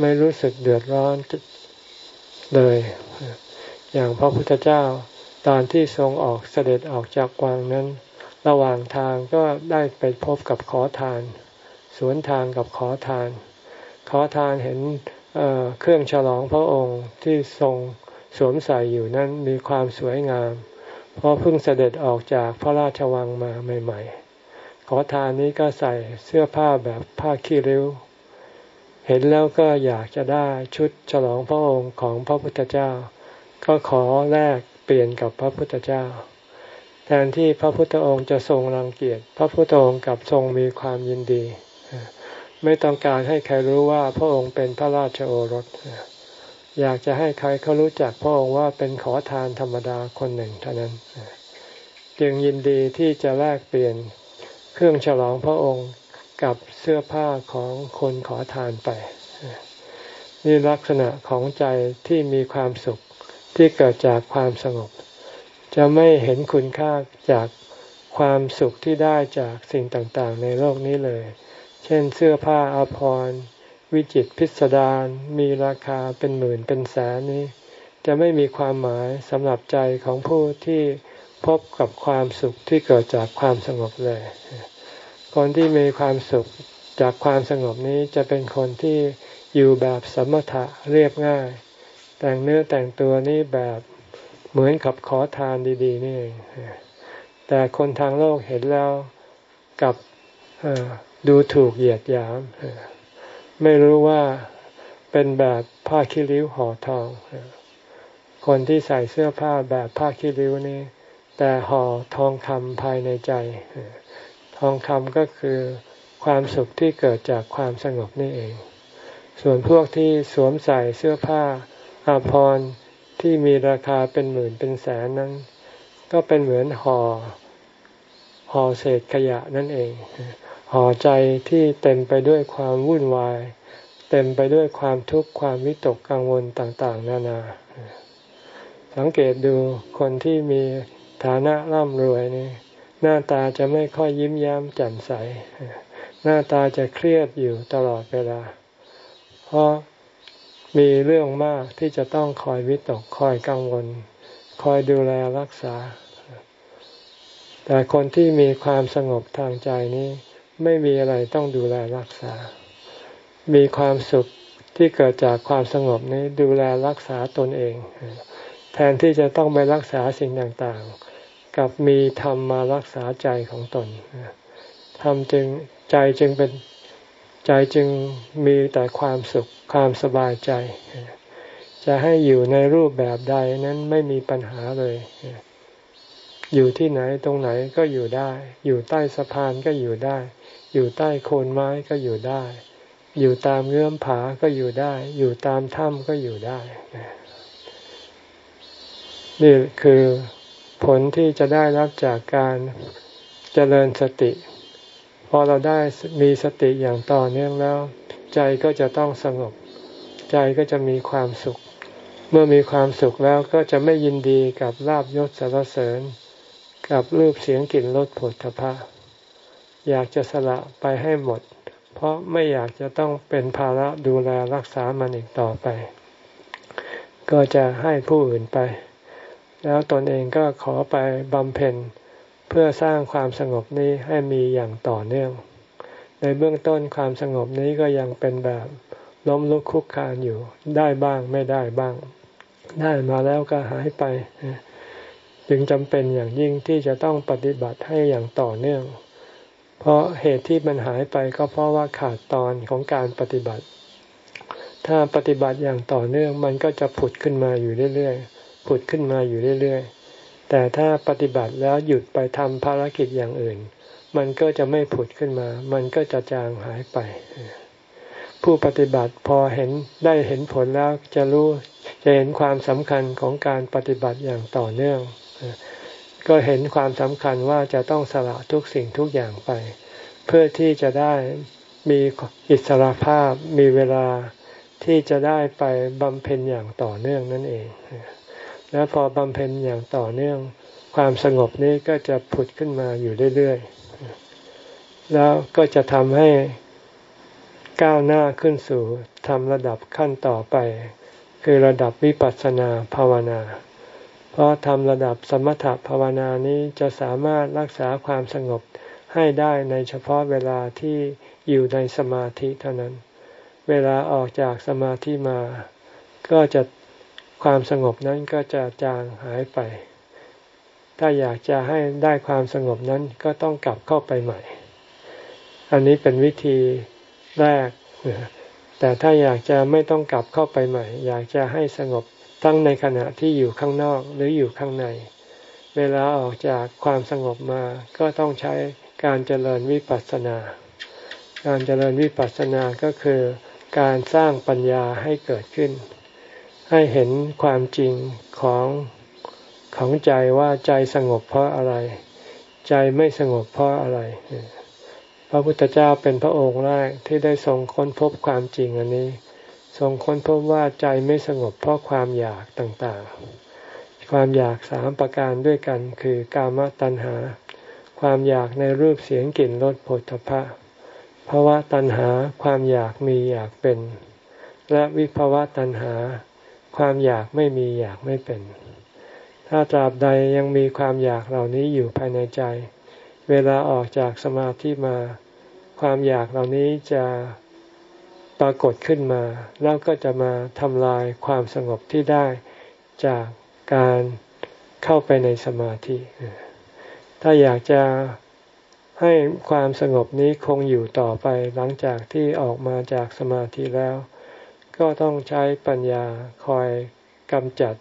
ไม่รู้สึกเดือดร้อนเลย อย่างพระพุทธเจ้า ตอนที่ทรงออกเสด็จออกจากวังนั้น ระหว่างทางก็ได้ไปพบกับขอทาน สวนทางกับขอทาน ขอทานเห็นเครื่องฉลองพระองค์ที่ทรงสวมใส่อยู่นั้นมีความสวยงาม เพราะเพิ่งเสด็จออกจากพระราชวังมาใหม่ ๆ ขอทานนี้ก็ใส่เสื้อผ้าแบบผ้าขี้ริ้ว เห็นแล้วก็อยากจะได้ชุดฉลองพระองค์ของพระพุทธเจ้า ก็ขอแลก เปลี่ยนกับพระพุทธเจ้า แทนที่พระพุทธองค์จะทรงรังเกียจพระพุทธองค์กับทรงมีความยินดี ไม่ต้องการให้ใครรู้ว่าพระองค์เป็นพระราชโอรส อยากจะให้ใครเขารู้จักพระองค์ว่าเป็นขอทานธรรมดาคนหนึ่งเท่านั้น จึงยินดีที่จะแลกเปลี่ยนเครื่องฉลองพระองค์กับเสื้อผ้าของคนขอทานไปนี่ลักษณะของใจที่มีความสุข ที่เกิดจากความสงบ จะไม่เห็นคุณค่าจากความสุขที่ได้จากสิ่งต่างๆ ในโลกนี้เลย เช่นเสื้อผ้าอาภรณ์วิจิตพิสดารมีราคาเป็นหมื่นเป็นแสนนี้ จะไม่มีความหมายสำหรับใจของผู้ที่พบกับความสุขที่เกิดจากความสงบเลย คนที่มีความสุขจากความสงบนี้จะเป็นคนที่อยู่แบบสมถะเรียบง่าย แต่งเนื้อแต่งตัวนี้แบบเหมือนกับขอทานดี ๆ นี่เองแต่คนทางโลกเห็นแล้วกับดูถูกเหยียดหยาม ไม่รู้ว่าเป็นแบบผ้าคิริ้วห่อทอง คนที่ใส่เสื้อผ้าแบบผ้าคิริ้วนี่แต่ห่อทองคำภายในใจ ทองคำก็คือความสุขที่เกิดจากความสงบนี่เอง ส่วนพวกที่สวมใส่เสื้อผ้า อาภรที่มีราคาเป็นหมื่นเป็นแสนนั้น ก็เป็นเหมือนห่อห่อเศษขยะนั่นเองห่อใจที่เต็มไปด้วยความวุ่นวาย เต็มไปด้วยความทุกข์ความวิตกกังวลต่างๆ นานา สังเกตดูคนที่มีฐานะร่ำรวยนี่หน้าตาจะไม่ค่อยยิ้มแย้มแจ่มใส หน้าตาจะเครียดอยู่ตลอดเวลา เพราะ มีเรื่องมากที่จะต้องคอยวิตกคอยกังวล คอยดูแลรักษา แต่คนที่มีความสงบทางใจนี้ ไม่มีอะไรต้องดูแลรักษา มีความสุขที่เกิดจากความสงบนี้ดูแลรักษาตนเอง แทนที่จะต้องไปรักษาสิ่งต่างๆ กับมีธรรมมารักษาใจของตนธรรมจึงใจจึงเป็น ใจจึงมีแต่ความสุขความสบายใจ จะให้อยู่ในรูปแบบใดนั้นไม่มีปัญหาเลย อยู่ที่ไหนตรงไหนก็อยู่ได้ อยู่ใต้สะพานก็อยู่ได้ อยู่ใต้โคนไม้ก็อยู่ได้ อยู่ตามเงื่อมผาก็อยู่ได้ อยู่ตามถ้ำก็อยู่ได้ นี่คือผลที่จะได้รับจากการเจริญสติ พอเราได้มีสติอย่างต่อเนื่องแล้ว ใจก็จะต้องสงบ ใจก็จะมีความสุข เมื่อมีความสุขแล้วก็จะไม่ยินดีกับลาบยศสารเสริญ กับรูปเสียงกลิ่นรสผลทพะอยากจะสละไปให้หมด เพราะไม่อยากจะต้องเป็นภาระดูแลรักษามันอีกต่อไป ก็จะให้ผู้อื่นไป แล้วตนเองก็ขอไปบำเพ็ญ เพื่อสร้างความสงบนี้ให้มีอย่างต่อเนื่อง ในเบื้องต้นความสงบนี้ก็ยังเป็นแบบล้มลุกคุกคานอยู่ ได้บ้างไม่ได้บ้าง ได้มาแล้วก็หายไป จึงจำเป็นอย่างยิ่งที่จะต้องปฏิบัติให้อย่างต่อเนื่อง เพราะเหตุที่มันหายไปก็เพราะว่าขาดตอนของการปฏิบัติ ถ้าปฏิบัติอย่างต่อเนื่องมันก็จะผุดขึ้นมาอยู่เรื่อยๆผุดขึ้นมาอยู่เรื่อยๆ แต่ถ้าปฏิบัติแล้วหยุดไปทำภารกิจอย่างอื่น มันก็จะไม่ผุดขึ้นมา มันก็จะจางหายไป ผู้ปฏิบัติพอเห็นได้เห็นผลแล้วจะรู้จะเห็นความสำคัญของการปฏิบัติอย่างต่อเนื่อง ก็เห็นความสำคัญว่าจะต้องสละทุกสิ่งทุกอย่างไป เพื่อที่จะได้มีอิสระภาพมีเวลาที่จะได้ไปบำเพ็ญอย่างต่อเนื่องนั่นเอง แล้วพอบำเพ็ญอย่างต่อเนื่อง ความสงบนี้ก็จะผุดขึ้นมาอยู่เรื่อยๆ แล้วก็จะทำให้ก้าวหน้าขึ้นสู่ทำระดับขั้นต่อไป คือระดับวิปัสสนาภาวนา เพราะทำระดับสมถภาวนานี้จะสามารถรักษาความสงบให้ได้ในเฉพาะเวลาที่อยู่ในสมาธิเท่านั้น เวลาออกจากสมาธิมา ก็จะ ความสงบนั้นก็จะจางหายไป ถ้าอยากจะให้ได้ความสงบนั้นก็ต้องกลับเข้าไปใหม่ อันนี้เป็นวิธีแรก แต่ถ้าอยากจะไม่ต้องกลับเข้าไปใหม่ อยากจะให้สงบทั้งในขณะที่อยู่ข้างนอกหรืออยู่ข้างใน เวลาออกจากความสงบมาก็ต้องใช้การเจริญวิปัสสนา การเจริญวิปัสสนาก็คือการสร้างปัญญาให้เกิดขึ้น ให้เห็นความจริงของของใจว่าใจสงบเพราะอะไร ใจไม่สงบเพราะอะไร พระพุทธเจ้าเป็นพระองค์แรกที่ได้ทรงค้นพบความจริงอันนี้ ทรงค้นพบว่าใจไม่สงบเพราะความอยากต่างๆ ความอยากสามประการด้วยกันคือกามตัณหา ความอยากในรูปเสียงกลิ่นรสผลพะภาวะตัณหาความอยากมีอยากเป็น และวิภาวะตัณหา ความอยากไม่มีอยากไม่เป็น ถ้าตราบใดยังมีความอยากเหล่านี้อยู่ภายในใจ เวลาออกจากสมาธิมา ความอยากเหล่านี้จะปรากฏขึ้นมา แล้วก็จะมาทำลายความสงบที่ได้จากการเข้าไปในสมาธิ ถ้าอยากจะให้ความสงบนี้คงอยู่ต่อไปหลังจากที่ออกมาจากสมาธิแล้ว ก็ต้องใช้ปัญญาคอยกำจัด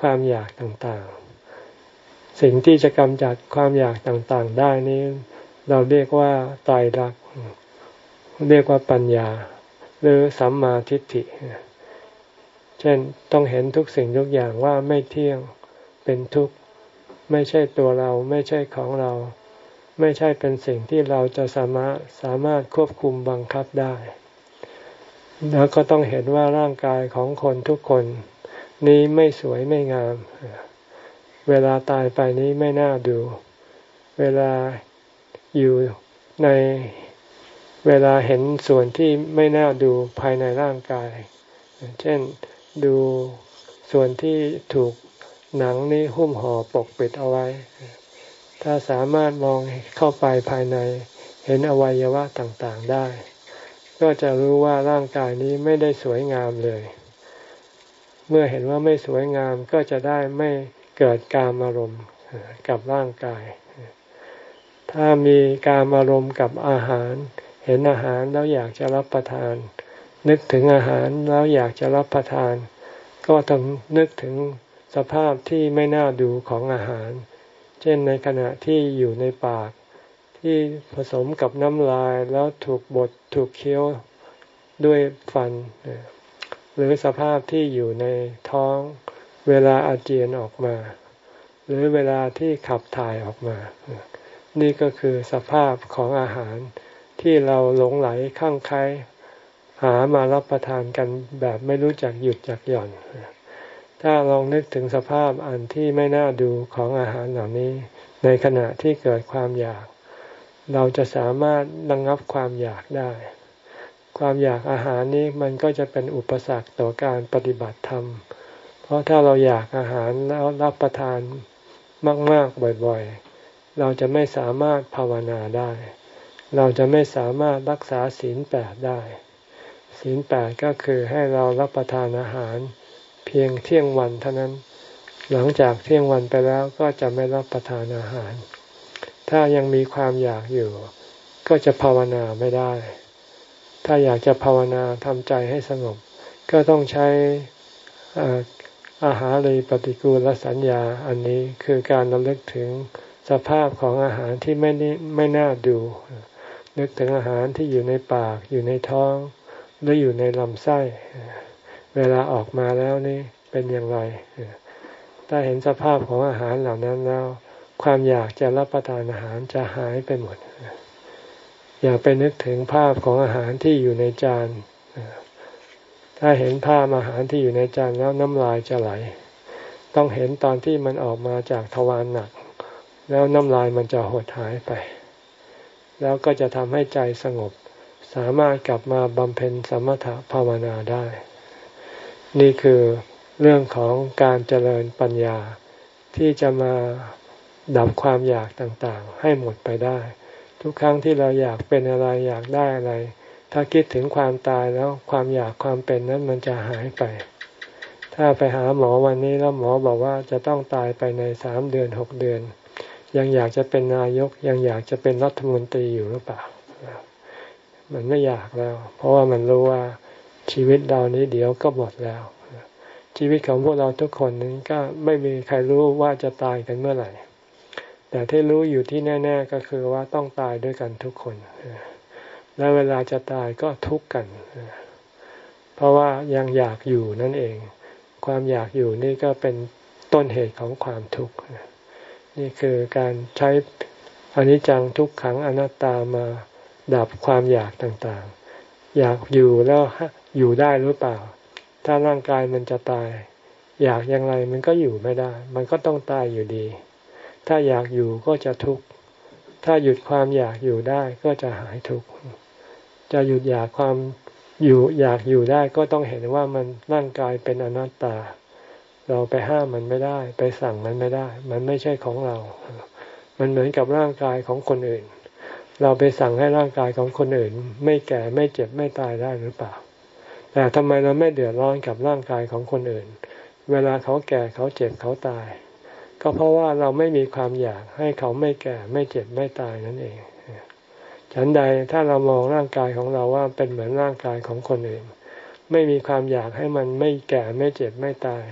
ความอยากต่างๆ สิ่งที่จะกำจัดความอยากต่างๆ ได้นี้ เราเรียกว่าตายรัก เรียกว่าปัญญา หรือสัมมาทิฏฐิ เช่นต้องเห็นทุกสิ่งทุกอย่างว่าไม่เที่ยงเป็นทุกข์ไม่ใช่ตัวเราไม่ใช่ของเรา ไม่ใช่เป็นสิ่งที่เราจะสามารถสามารถควบคุมบังคับได้ แล้วก็ต้องเห็นว่าร่างกายของคนทุกคน นี้ไม่สวยไม่งาม เวลาตายไปนี้ไม่น่าดู เวลาอยู่ในเวลาเห็นส่วนที่ไม่น่าดูภายในร่างกาย เช่นดูส่วนที่ถูกหนังนี้หุ้มห่อปกปิดเอาไว้ ถ้าสามารถมองเข้าไปภายในเห็นอวัยวะต่างๆได้ ก็จะรู้ว่าร่างกายนี้ไม่ได้สวยงามเลย เมื่อเห็นว่าไม่สวยงามก็จะได้ไม่เกิดการอารมณ์กับร่างกาย ถ้ามีการอารมณ์กับอาหาร เห็นอาหารแล้วอยากจะรับประทาน นึกถึงอาหารแล้วอยากจะรับประทาน ก็ต้องนึกถึงสภาพที่ไม่น่าดูของอาหาร เช่นในขณะที่อยู่ในปาก ที่ผสมกับน้ำลายแล้วถูกบดถูกเคี้ยวด้วยฟัน หรือสภาพที่อยู่ในท้องเวลาอาเจียนออกมา หรือเวลาที่ขับถ่ายออกมา นี่ก็คือสภาพของอาหารที่เราหลงไหลข้างใครหามารับประทานกันแบบไม่รู้จักหยุดจักหย่อน ถ้าลองนึกถึงสภาพอันที่ไม่น่าดูของอาหารเหล่านี้ ในขณะที่เกิดความอยาก เราจะสามารถระงงับความอยากได้ ความอยากอาหารนี้มันก็จะเป็นอุปสรรคต่อการปฏิบัติธรรม เพราะถ้าเราอยากอาหารแล้วรับประทานมาก ๆ บ่อยๆ เราจะไม่สามารถภาวนาได้ เราจะไม่สามารถรักษาศีลแปดได้ ศีลแปดก็คือให้เรารับประทานอาหารเพียงเที่ยงวันเท่านั้น หลังจากเที่ยงวันไปแล้วก็จะไม่รับประทานอาหาร ถ้ายังมีความอยากอยู่ ก็จะภาวนาไม่ได้ ถ้าอยากจะภาวนาทำใจให้สงบ ก็ต้องใช้อาหารเลยปฏิกูลสัญญาอันนี้คือการระลึกถึงสภาพของอาหารที่ไม่ไม่น่าดู นึกถึงอาหารที่อยู่ในปากอยู่ในท้องหรืออยู่ในลำไส้ เวลาออกมาแล้วนี่เป็นอย่างไร ถ้าเห็นสภาพของอาหารเหล่านั้นแล้ว ความอยากจะรับประทานอาหารจะหายไปหมด อย่าไปนึกถึงภาพของอาหารที่อยู่ในจาน ถ้าเห็นภาพอาหารที่อยู่ในจานแล้วน้ำลายจะไหล ต้องเห็นตอนที่มันออกมาจากทวารหนัก แล้วน้ำลายมันจะหดหายไป แล้วก็จะทำให้ใจสงบ สามารถกลับมาบำเพ็ญสมถภาวนาได้ นี่คือเรื่องของการเจริญปัญญาที่จะมา ดับความอยากต่างๆ ให้หมดไปได้ ทุกครั้งที่เราอยากเป็นอะไรอยากได้อะไร ถ้าคิดถึงความตายแล้วความอยากความเป็นนั้นมันจะหายไป ถ้าไปหาหมอวันนี้แล้วหมอบอกว่าจะต้องตายไปในสามเดือนหกเดือน ยังอยากจะเป็นนายกยังอยากจะเป็นรัฐมนตรีอยู่หรือเปล่า มันไม่อยากแล้ว เพราะว่ามันรู้ว่าชีวิตเรานี้เดี๋ยวก็หมดแล้วชีวิตของพวกเราทุกคนนั้นก็ไม่มีใครรู้ว่าจะตายกันเมื่อไหร่ แต่ที่รู้อยู่ที่แน่ ๆ ก็คือว่าต้องตายด้วยกันทุกคน และเวลาจะตายก็ทุกข์กัน เพราะว่ายังอยากอยู่นั่นเอง ความอยากอยู่นี่ก็เป็นต้นเหตุของความทุกข์ นี่คือการใช้อนิจจังทุกขังอนัตตามาดับความอยากต่างๆ อยากอยู่แล้วอยู่ได้หรือเปล่า ถ้าร่างกายมันจะตาย อยากอย่างไรมันก็อยู่ไม่ได้ มันก็ต้องตายอยู่ดี ถ้าอยากอยู่ก็จะทุกข์ ถ้าหยุดความอยากอยู่ได้ก็จะหายทุกข์ จะหยุดอยากความอยู่อยากอยู่ได้ก็ต้องเห็นว่ามันร่างกายเป็นอนัตตา เราไปห้ามมันไม่ได้ ไปสั่งมันไม่ได้ มันไม่ใช่ของเรา มันเหมือนกับร่างกายของคนอื่น เราไปสั่งให้ร่างกายของคนอื่น ไม่แก่ไม่เจ็บไม่ตายได้หรือเปล่า แต่ทำไมเราไม่เดือดร้อนกับร่างกายของคนอื่น เวลาเขาแก่เขาเจ็บเขาตาย ก็เพราะว่าเราไม่มีความอยากให้เขาไม่แก่ ไม่เจ็บไม่ตายนั่นเองฉันใดถ้าเรามองร่างกายของเราว่าเป็นเหมือนร่างกายของคนอื่น ไม่มีความอยากให้มันไม่แก่ไม่เจ็บไม่ตาย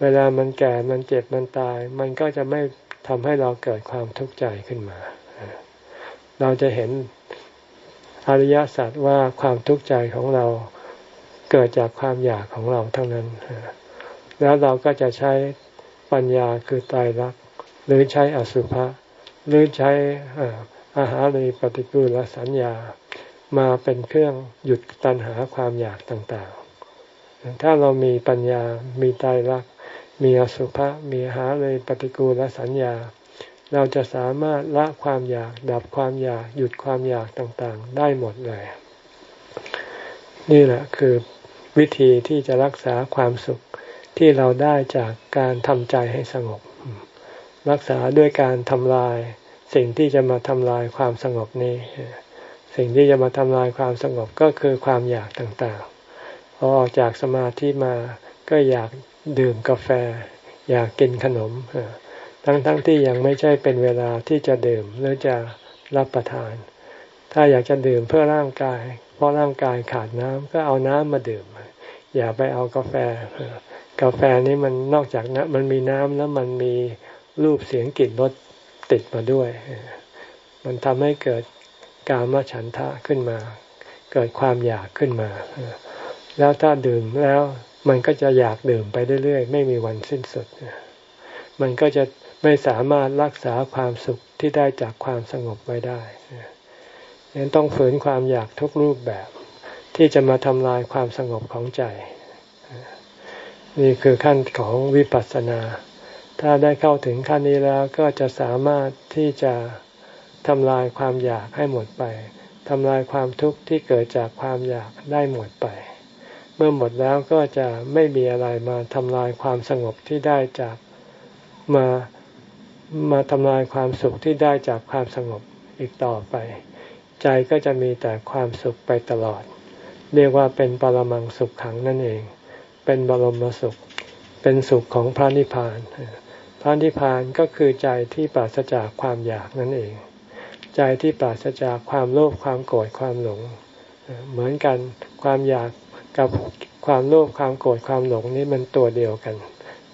เวลามันแก่มันเจ็บมันตาย มันก็จะไม่ทำให้เราเกิดความทุกข์ใจขึ้นมา เราจะเห็นอริยสัจว่าความทุกข์ใจของเราเกิดจากความอยากของเราเท่านั้น แล้วเราก็จะใช้ ปัญญาคือตายรัก หรือใช้อสุภะหรือใช้อาหารในปฏิกูลสัญญามาเป็นเครื่องหยุดตัณหาความอยากต่างๆ ถ้าเรามีปัญญา มีตายรัก มีอสุภะ มีอาหารในปฏิกูลสัญญา เราจะสามารถละความอยาก ดับความอยาก หยุดความอยากต่างๆ ได้หมดเลย นี่แหละคือวิธีที่จะรักษาความสุข ที่เราได้จากการทำใจให้สงบ รักษาด้วยการทำลาย สิ่งที่จะมาทำลายความสงบนี้ สิ่งที่จะมาทำลายความสงบก็คือความอยากต่างๆพอออกจากสมาธิมาก็อยากดื่มกาแฟ อยากกินขนม ทั้งๆทที่ยังไม่ใช่เป็นเวลาที่จะดื่มหรือจะรับประทาน ถ้าอยากจะดื่มเพื่อร่างกาย เพราะร่างกายขาดน้ำก็เอาน้ำมาดื่ม อย่าไปเอากาแฟ กาแฟนี้มันนอกจากนะมันมีน้ำแล้วมันมีรูปเสียงกลิ่นรสติดมาด้วย มันทำให้เกิดกามฉันทะขึ้นมา เกิดความอยากขึ้นมา แล้วถ้าดื่มแล้วมันก็จะอยากดื่มไปเรื่อยๆ ไม่มีวันสิ้นสุด มันก็จะไม่สามารถรักษาความสุขที่ได้จากความสงบไว้ได้ดังนั้นต้องฝืนความอยากทุกรูปแบบ ที่จะมาทำลายความสงบของใจ นี่คือขั้นของวิปัสสนา ถ้าได้เข้าถึงขั้นนี้แล้วก็จะสามารถที่จะทำลายความอยากให้หมดไปทำลายความทุกข์ที่เกิดจากความอยากได้หมดไป เมื่อหมดแล้วก็จะไม่มีอะไรมาทำลายความสงบที่ได้จากมามาทำลายความสุขที่ได้จากความสงบอีกต่อไป ใจก็จะมีแต่ความสุขไปตลอด เรียกว่าเป็นปรมังสุขขังนั่นเอง เป็นบรมสุข เป็นสุขของพระนิพพาน พระนิพพานก็คือใจที่ปราศจากความอยากนั่นเอง ใจที่ปราศจากความโลภความโกรธความหลง เหมือนกันความอยากกับความโลภความโกรธความหลงนี่มันตัวเดียวกัน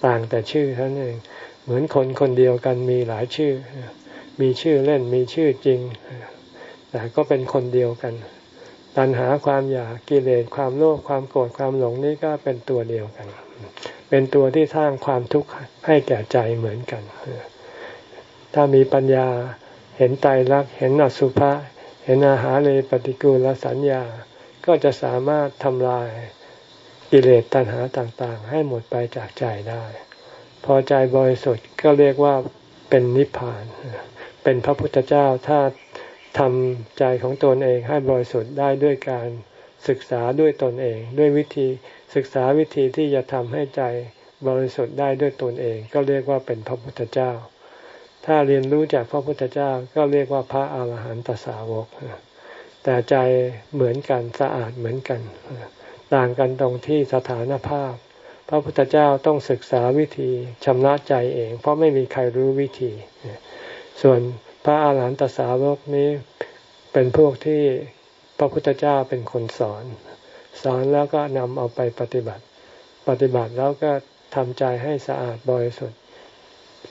ต่างแต่ชื่อเท่านั้นเองเหมือนคนคนเดียวกันมีหลายชื่อ มีชื่อเล่นมีชื่อจริงแต่ก็เป็นคนเดียวกัน ตัณหาความอยากกิเลสความโลภความโกรธความหลงนี่ก็เป็นตัวเดียวกัน เป็นตัวที่สร้างความทุกข์ให้แก่ใจเหมือนกัน ถ้ามีปัญญาเห็นไตรลักษณ์เห็นอสุภะเห็นอาหารเลยปฏิกูลสัญญา ก็จะสามารถทำลายกิเลสตัณหาต่างๆ ให้หมดไปจากใจได้ พอใจบริสุทธิ์ก็เรียกว่าเป็นนิพพาน เป็นพระพุทธเจ้าถ้า ทำใจของตนเองให้บริสุทธิ์ได้ด้วยการศึกษาด้วยตนเอง ด้วยวิธีศึกษาวิธีที่จะทำให้ใจบริสุทธิ์ได้ด้วยตนเอง ก็เรียกว่าเป็นพระพุทธเจ้า ถ้าเรียนรู้จากพระพุทธเจ้าก็เรียกว่าพระอาหารหันตสาวก แต่ใจเหมือนกันสะอาดเหมือนกัน ต่างกันตรงที่สถานภาพ พระพุทธเจ้าต้องศึกษาวิธีชำระใจเอง เพราะไม่มีใครรู้วิธี ส่วน พระอาหารหันตสาวกนี้เป็นพวกที่พระพุทธเจ้าเป็นคนสอน สอนแล้วก็นำเอาไปปฏิบัติ ปฏิบัติแล้วก็ทำใจให้สะอาดบริสุทธิ์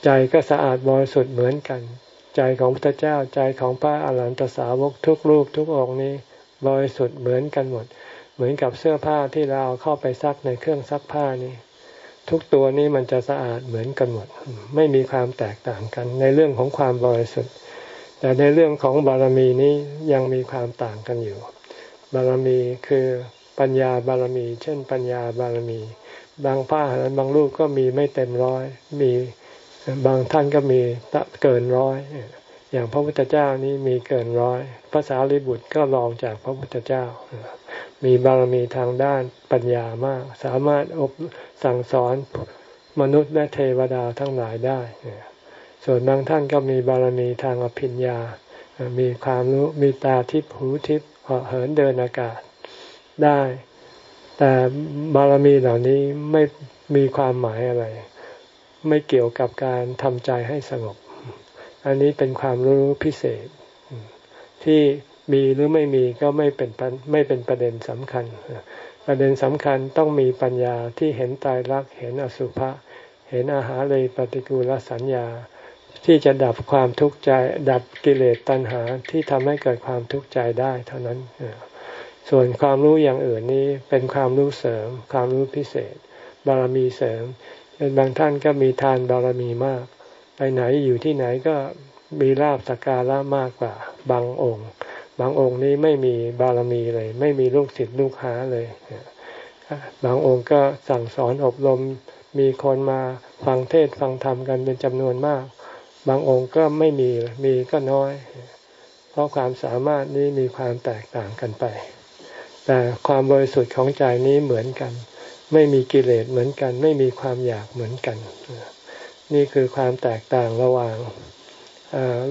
ใจก็สะอาดบริสุทธิ์เหมือนกัน ใจของพระเจ้าใจของพระอาหารหันตสาวกทุกรูปทุกองนี้บริสุทธิ์เหมือนกันหมด เหมือนกับเสื้อผ้าที่เราเข้าไปซักในเครื่องซักผ้านี่ ทุกตัวนี้มันจะสะอาดเหมือนกันหมด ไม่มีความแตกต่างกัน ในเรื่องของความบริสุทธิ์ แต่ในเรื่องของบารมีนี้ยังมีความต่างกันอยู่ บารมีคือปัญญาบารมี เช่น ปัญญาบารมี บางผ้าบางรูปก็มีไม่เต็มร้อย มีบางท่านก็มีเกินร้อย อย่างพระพุทธเจ้านี้มีเกินร้อยภาษาลิบุตรก็ลองจากพระพุทธเจ้า มีบารมีทางด้านปัญญามาก สามารถอบสั่งสอนมนุษย์และเทวดาทั้งหลายได้ ส่วนบางท่านก็มีบารมีทางอภิญญา มีความรู้มีตาทิพหูทิพเหินเดินอากาศได้ แต่บารมีเหล่านี้ไม่มีความหมายอะไร ไม่เกี่ยวกับการทำใจให้สงบ อันนี้เป็นความรู้พิเศษ ที่มีหรือไม่มีก็ไม่เป็นไม่เป็นประเด็นสำคัญ ประเด็นสำคัญต้องมีปัญญาที่เห็นตายรักเห็นอสุภะเห็นอาหารเลยปฏิกูลสัญญา ที่จะดับความทุกข์ใจดับกิเลสตัณหาที่ทำให้เกิดความทุกข์ใจได้เท่านั้น ส่วนความรู้อย่างอื่นนี้เป็นความรู้เสริม ความรู้พิเศษ บารมีเสริมบางท่านก็มีทานบารมีมาก ไปไหนอยู่ที่ไหนก็มีลาบสักการะมากกว่า บางองค์ บางองค์นี้ไม่มีบารมีเลย ไม่มีลูกศิษย์ลูกหาเลยบางองค์ก็สั่งสอนอบรมมีคนมาฟังเทศฟังธรรมกันเป็นจำนวนมาก บางองค์ก็ไม่มีมีก็น้อย เพราะความสามารถนี้มีความแตกต่างกันไป แต่ความบริสุทธิ์ของใจนี้เหมือนกัน ไม่มีกิเลสเหมือนกัน ไม่มีความอยากเหมือนกัน นี่คือความแตกต่างระหว่าง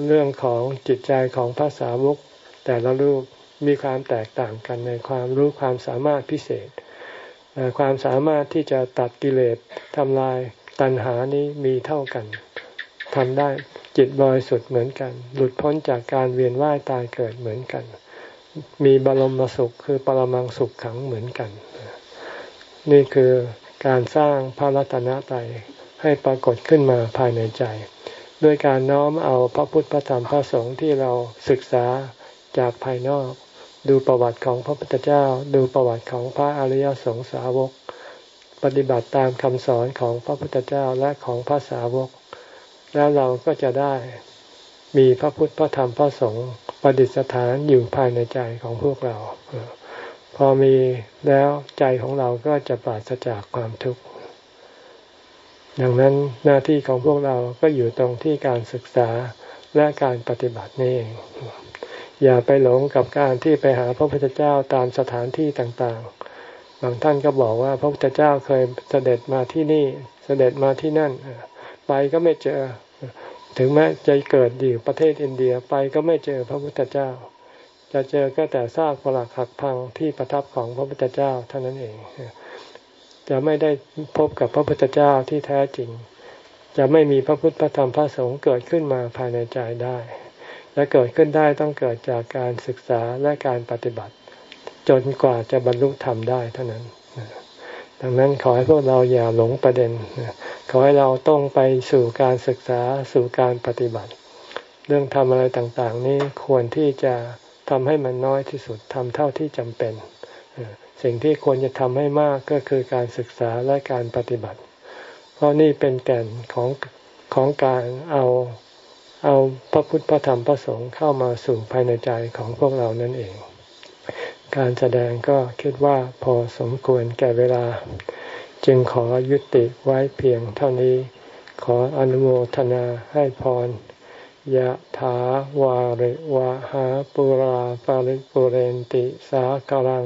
เรื่องของจิตใจของพระสาวกแต่ละรูปมีความแตกต่างกันในความรู้ความสามารถพิเศษ ความสามารถที่จะตัดกิเลสทำลายตัณหานี้มีเท่ากันทำได้จิตบริสุทธิ์เหมือนกัน หลุดพ้นจากการเวียนว่ายตายเกิดเหมือนกัน มีบรมสุขคือปรมังสุขขังเหมือนกัน นี่คือการสร้างพระรัตนตรัย ให้ปรากฏขึ้นมาภายในใจ ด้วยการน้อมเอาพระพุทธพระธรรมพระสงฆ์ที่เราศึกษาจากภายนอก ดูประวัติของพระพุทธเจ้า ดูประวัติของพระอริยสงสาวก ปฏิบัติตามคำสอนของพระพุทธเจ้าและของพระสาวก แล้วเราก็จะได้มีพระพุทธพระธรรมพระสงฆ์ประดิษฐานอยู่ภายในใจของพวกเรา พอมีแล้วใจของเราก็จะปราศจากความทุกข์ ดังนั้นหน้าที่ของพวกเราก็อยู่ตรงที่การศึกษาและการปฏิบัตินี่เอง อย่าไปหลงกับการที่ไปหาพระพุทธเจ้าตามสถานที่ต่างๆ บางท่านก็บอกว่าพระพุทธเจ้าเคยเสด็จมาที่นี่ เสด็จมาที่นั่น ไปก็ไม่เจอ ถึงแม้จะเกิดอยู่ประเทศอินเดียไปก็ไม่เจอพระพุทธเจ้า จะเจอก็แต่ซากปรักหักพังที่ประทับของพระพุทธเจ้าเท่านั้นเอง จะไม่ได้พบกับพระพุทธเจ้าที่แท้จริง จะไม่มีพระพุทธพระธรรมพระสงฆ์เกิดขึ้นมาภายในใจได้จะเกิดขึ้นได้ต้องเกิดจากการศึกษาและการปฏิบัติ จนกว่าจะบรรลุธรรมได้เท่านั้น ดังนั้นขอให้พวกเราอย่าหลงประเด็น ขอให้เราต้องไปสู่การศึกษาสู่การปฏิบัติ เรื่องทำอะไรต่างๆ นี้ควรที่จะทำให้มันน้อยที่สุดทำเท่าที่จำเป็น สิ่งที่ควรจะทำให้มากก็คือการศึกษาและการปฏิบัติ เพราะนี่เป็นแก่นของของการเอาเอาพระพุทธพระธรรมพระสงฆ์เข้ามาสู่ภายในใจของพวกเรานั่นเอง การแสดงก็คิดว่าพอสมควรแก่เวลา จึงขอยุติไว้เพียงเท่านี้ ขออนุโมทนาให้พรยะถาวาริวะหาปุราปาริปุเรนติสากลัง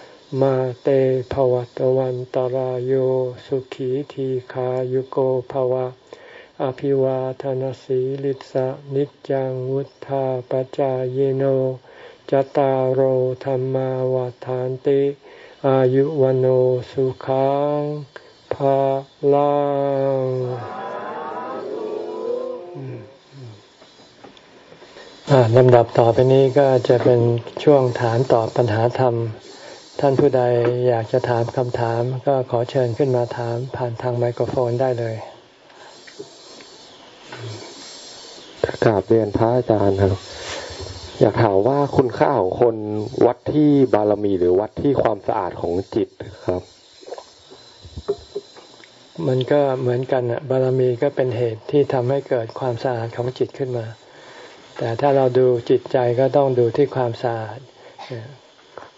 มาเตภวตวันตารโยสุขีทีขายุโกภวะ อภิวาทานสีลิสะนิจังวุธาปจายโนจตารโหธรรมาวาทานติ อายุวันสุขังภาลังลำดับต่อไปนี้ก็จะเป็นช่วงถามตอบปัญหาธรรม ท่านผู้ใดอยากจะถามคำถาม ก็ขอเชิญขึ้นมาถามผ่านทางไมโครโฟนได้เลยกราบเรียนพระอาจารย์ครับ อยากถามว่าคุณค่าของคนวัดที่บารมีหรือวัดที่ความสะอาดของจิตครับ มันก็เหมือนกันอะบารมีก็เป็นเหตุที่ทำให้เกิดความสะอาดของจิตขึ้นมา แต่ถ้าเราดูจิตใจก็ต้องดูที่ความสะอาด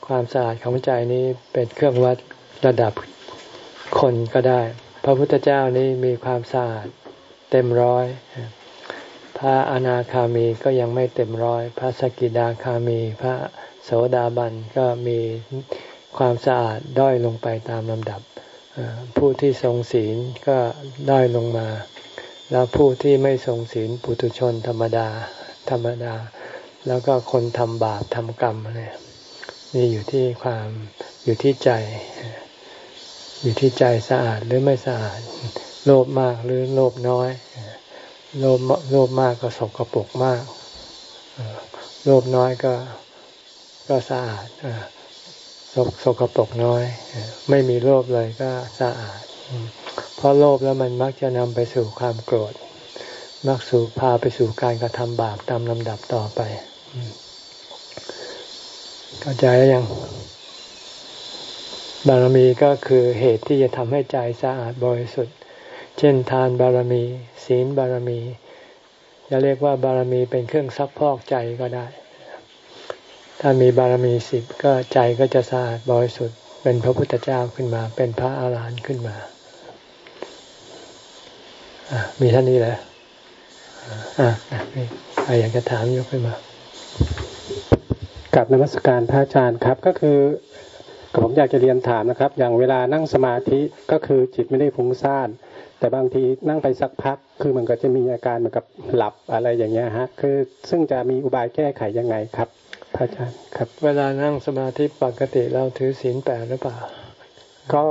ความสะอาดของใจนี้เป็นเครื่องวัดระดับคนก็ได้ พระพุทธเจ้านี้มีความสะอาดเต็มร้อยพระอนาคามีก็ยังไม่เต็มร้อย พระสกิดาคามี พระโสดาบันก็มีความสะอาดด้อยลงไปตามลำดับ ผู้ที่ทรงศีลก็ด้อยลงมา แล้วผู้ที่ไม่ทรงศีลปุถุชนธรรมดา ธรรมดา แล้วก็คนทำบาปทำกรรมเนี่ย นี่อยู่ที่ความอยู่ที่ใจ อยู่ที่ใจสะอาดหรือไม่สะอาด โลภมากหรือโลภน้อย โลภโลภมากก็สกปรกมาก โลภน้อยก็ก็สะอาดสกสกปรกน้อย ไม่มีโลภเลยก็สะอาด เพราะโลภแล้วมันมักจะนำไปสู่ความโกรธ มักสู่พาไปสู่การกระทำบาปตามลำดับต่อไป เข้าใจยังบารมีก็คือเหตุที่จะทำให้ใจสะอาดบริสุทธิ์ เช่นทานบารมี ศีลบารมี จะเรียกว่าบารมีเป็นเครื่องซักพอกใจก็ได้ ถ้ามีบารมีสิบก็ใจก็จะสะอาดบริสุทธิ์ เป็นพระพุทธเจ้าขึ้นมา เป็นพระอาหารหันต์ขึ้นมามีท่านนี้แหละอ่าใครอยากจะถามยกขึ้นมา กับนมัสการพระอาจารย์ครับก็คือผมอยากจะเรียนถามนะครับ อย่างเวลานั่งสมาธิก็คือจิตไม่ได้ฟุ้งซ่านแต่บางทีนั่งไปสักพัก คือมันก็จะมีอาการเหมือนกับหลับอะไรอย่างเงี้ยฮะคือซึ่งจะมีอุบายแก้ไขยังไงครับพระอาจารย์ครับ เวลานั่งสมาธิปกติเราถือศีลแปดหรือเปล่า ก็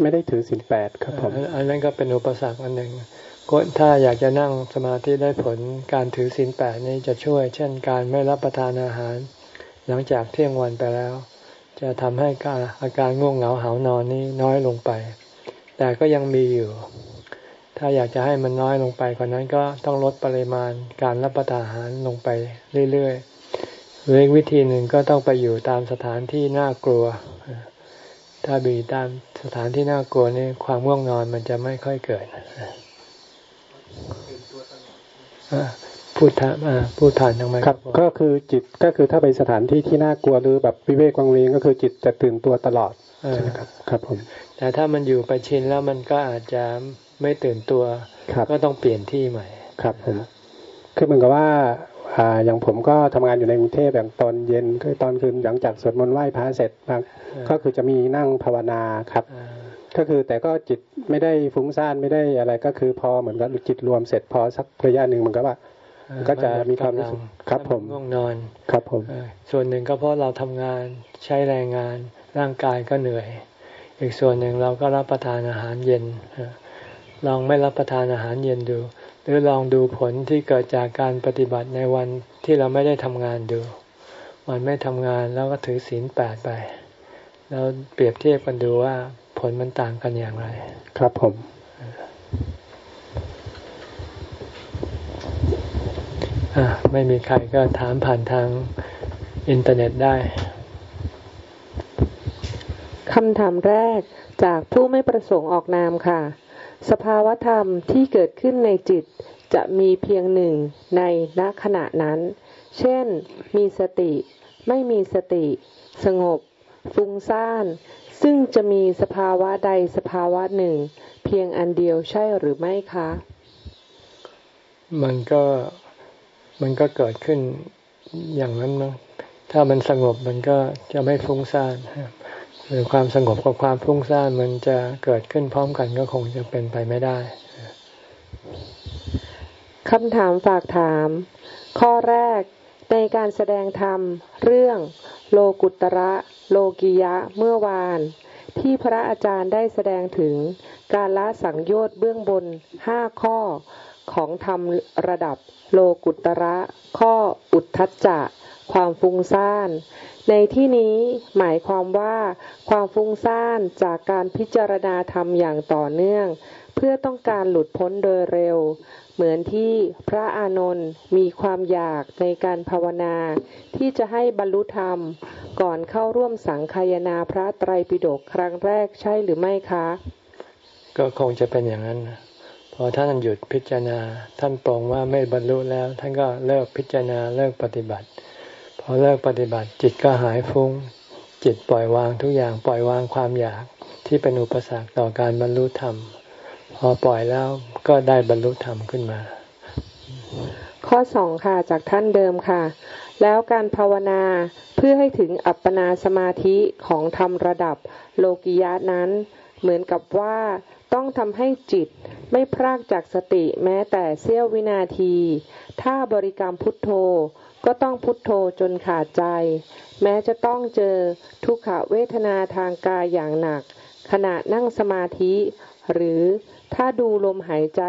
ไม่ได้ถือศีลแปดครับผมอันนั้นก็เป็นอุปสรรคอันหนึ่งถ้าอยากจะนั่งสมาธิได้ผลการถือศีลแปดนี้จะช่วย เช่น การไม่รับประทานอาหาร หลังจากเที่ยงวันไปแล้ว จะทำให้อาการง่วงเหงาหานอนนี้น้อยลงไป แต่ก็ยังมีอยู่ ถ้าอยากจะให้มันน้อยลงไปกว่านั้นก็ต้องลดปริมาณการรับประทานอาหารลงไปเรื่อยๆหรืออีกวิธีหนึ่งก็ต้องไปอยู่ตามสถานที่น่ากลัว ถ้าบีตามสถานที่น่ากลัวนี่ความง่วงนอนมันจะไม่ค่อยเกิด พูดถามพูดผ่านทางไมครับ ก็คือจิตก็คือถ้าไปสถานที่ที่น่ากลัวหรือแบบวิเวกวังเวงก็คือจิตจะตื่นตัวตลอดใช่ไหมครับ ครับผมแต่ถ้ามันอยู่ไปชินแล้วมันก็อาจจะไม่ตื่นตัวก็ต้องเปลี่ยนที่ใหม่ ครับผมคือเหมือนกับว่าอ่าอย่างผมก็ทำงานอยู่ในกรุงเทพอย่างตอนเย็นคือตอนคืนหลังจากสวดมนต์ไหว้พระเสร็จก็คือจะมีนั่งภาวนาครับ ก็คือแต่ก็จิตไม่ได้ฟุ้งซ่านไม่ได้อะไรก็คือพอเหมือนกับจิตรวมเสร็จพอสักระยะหนึ่งมันก็ว่า ก็จะมีความรู้สึกครับผมง่วงนอนครับผมส่วนหนึ่งก็เพราะเราทำงานใช้แรงงานร่างกายก็เหนื่อย อีกส่วนหนึ่งเราก็รับประทานอาหารเย็นลองไม่รับประทานอาหารเย็นดู หรือลองดูผลที่เกิดจากการปฏิบัติในวันที่เราไม่ได้ทำงานดู วันไม่ทำงานแล้วก็ถือศีลแปดไปแล้วเปรียบเทียบกันดูว่าผลมันต่างกันอย่างไร ครับผม ไม่มีใครก็ถามผ่านทางอินเทอร์เน็ตได้คำถามแรกจากผู้ไม่ประสงค์ออกนามค่ะ สภาวธรรมที่เกิดขึ้นในจิตจะมีเพียงหนึ่งในณขณะนั้น เช่น มีสติ ไม่มีสติ สงบ ฟุ้งซ่าน ซึ่งจะมีสภาวะใดสภาวะหนึ่ง เพียงอันเดียวใช่หรือไม่คะ มันก็ มันก็เกิดขึ้นอย่างนั้นนะถ้ามันสงบมันก็จะไม่ฟุ้งซ่านหรือความสงบกับความฟุ้งซ่านมันจะเกิดขึ้นพร้อมกันก็คงจะเป็นไปไม่ได้คำถามฝากถาม ข้อแรกในการแสดงธรรม เรื่อง โลกุตระโลกิยะเมื่อวาน ที่พระอาจารย์ได้แสดงถึงการละสังโยชน์เบื้องบนห้าข้อ ของธรรมระดับโลกุตระ ข้ออุทธัจจะ ความฟุ้งซ่าน ในที่นี้หมายความว่าความฟุ้งซ่านจากการพิจารณาธรรมอย่างต่อเนื่อง เพื่อต้องการหลุดพ้นโดยเร็ว เหมือนที่พระอานนท์มีความอยากในการภาวนา ที่จะให้บรรลุธรรม ก่อนเข้าร่วมสังคายนาพระไตรปิฎกครั้งแรกใช่หรือไม่คะ ก็คงจะเป็นอย่างนั้นนะ พอท่านหยุดพิจารณา ท่านปรงว่าไม่บรรลุแล้ว ท่านก็เลิกพิจารณาเลิกปฏิบัติ พอเลิกปฏิบัติจิตก็หายฟุง้ง จิตปล่อยวางทุกอย่างปล่อยวางความอยากที่เป็นอุปสรรคต่อการบรรลุธรรม พอปล่อยแล้วก็ได้บรรลุธรรมขึ้นมา ข้อสองค่ะจากท่านเดิมค่ะ แล้วการภาวนาเพื่อให้ถึงอัปปนาสมาธิของธรรมระดับโลกิยะนั้น เหมือนกับว่า ต้องทำให้จิตไม่พรากจากสติแม้แต่เสี้ยววินาที ถ้าบริกรรมพุทโธก็ต้องพุทโธจนขาดใจ แม้จะต้องเจอทุกขเวทนาทางกายอย่างหนัก ขณะนั่งสมาธิ หรือถ้าดูลมหายใจ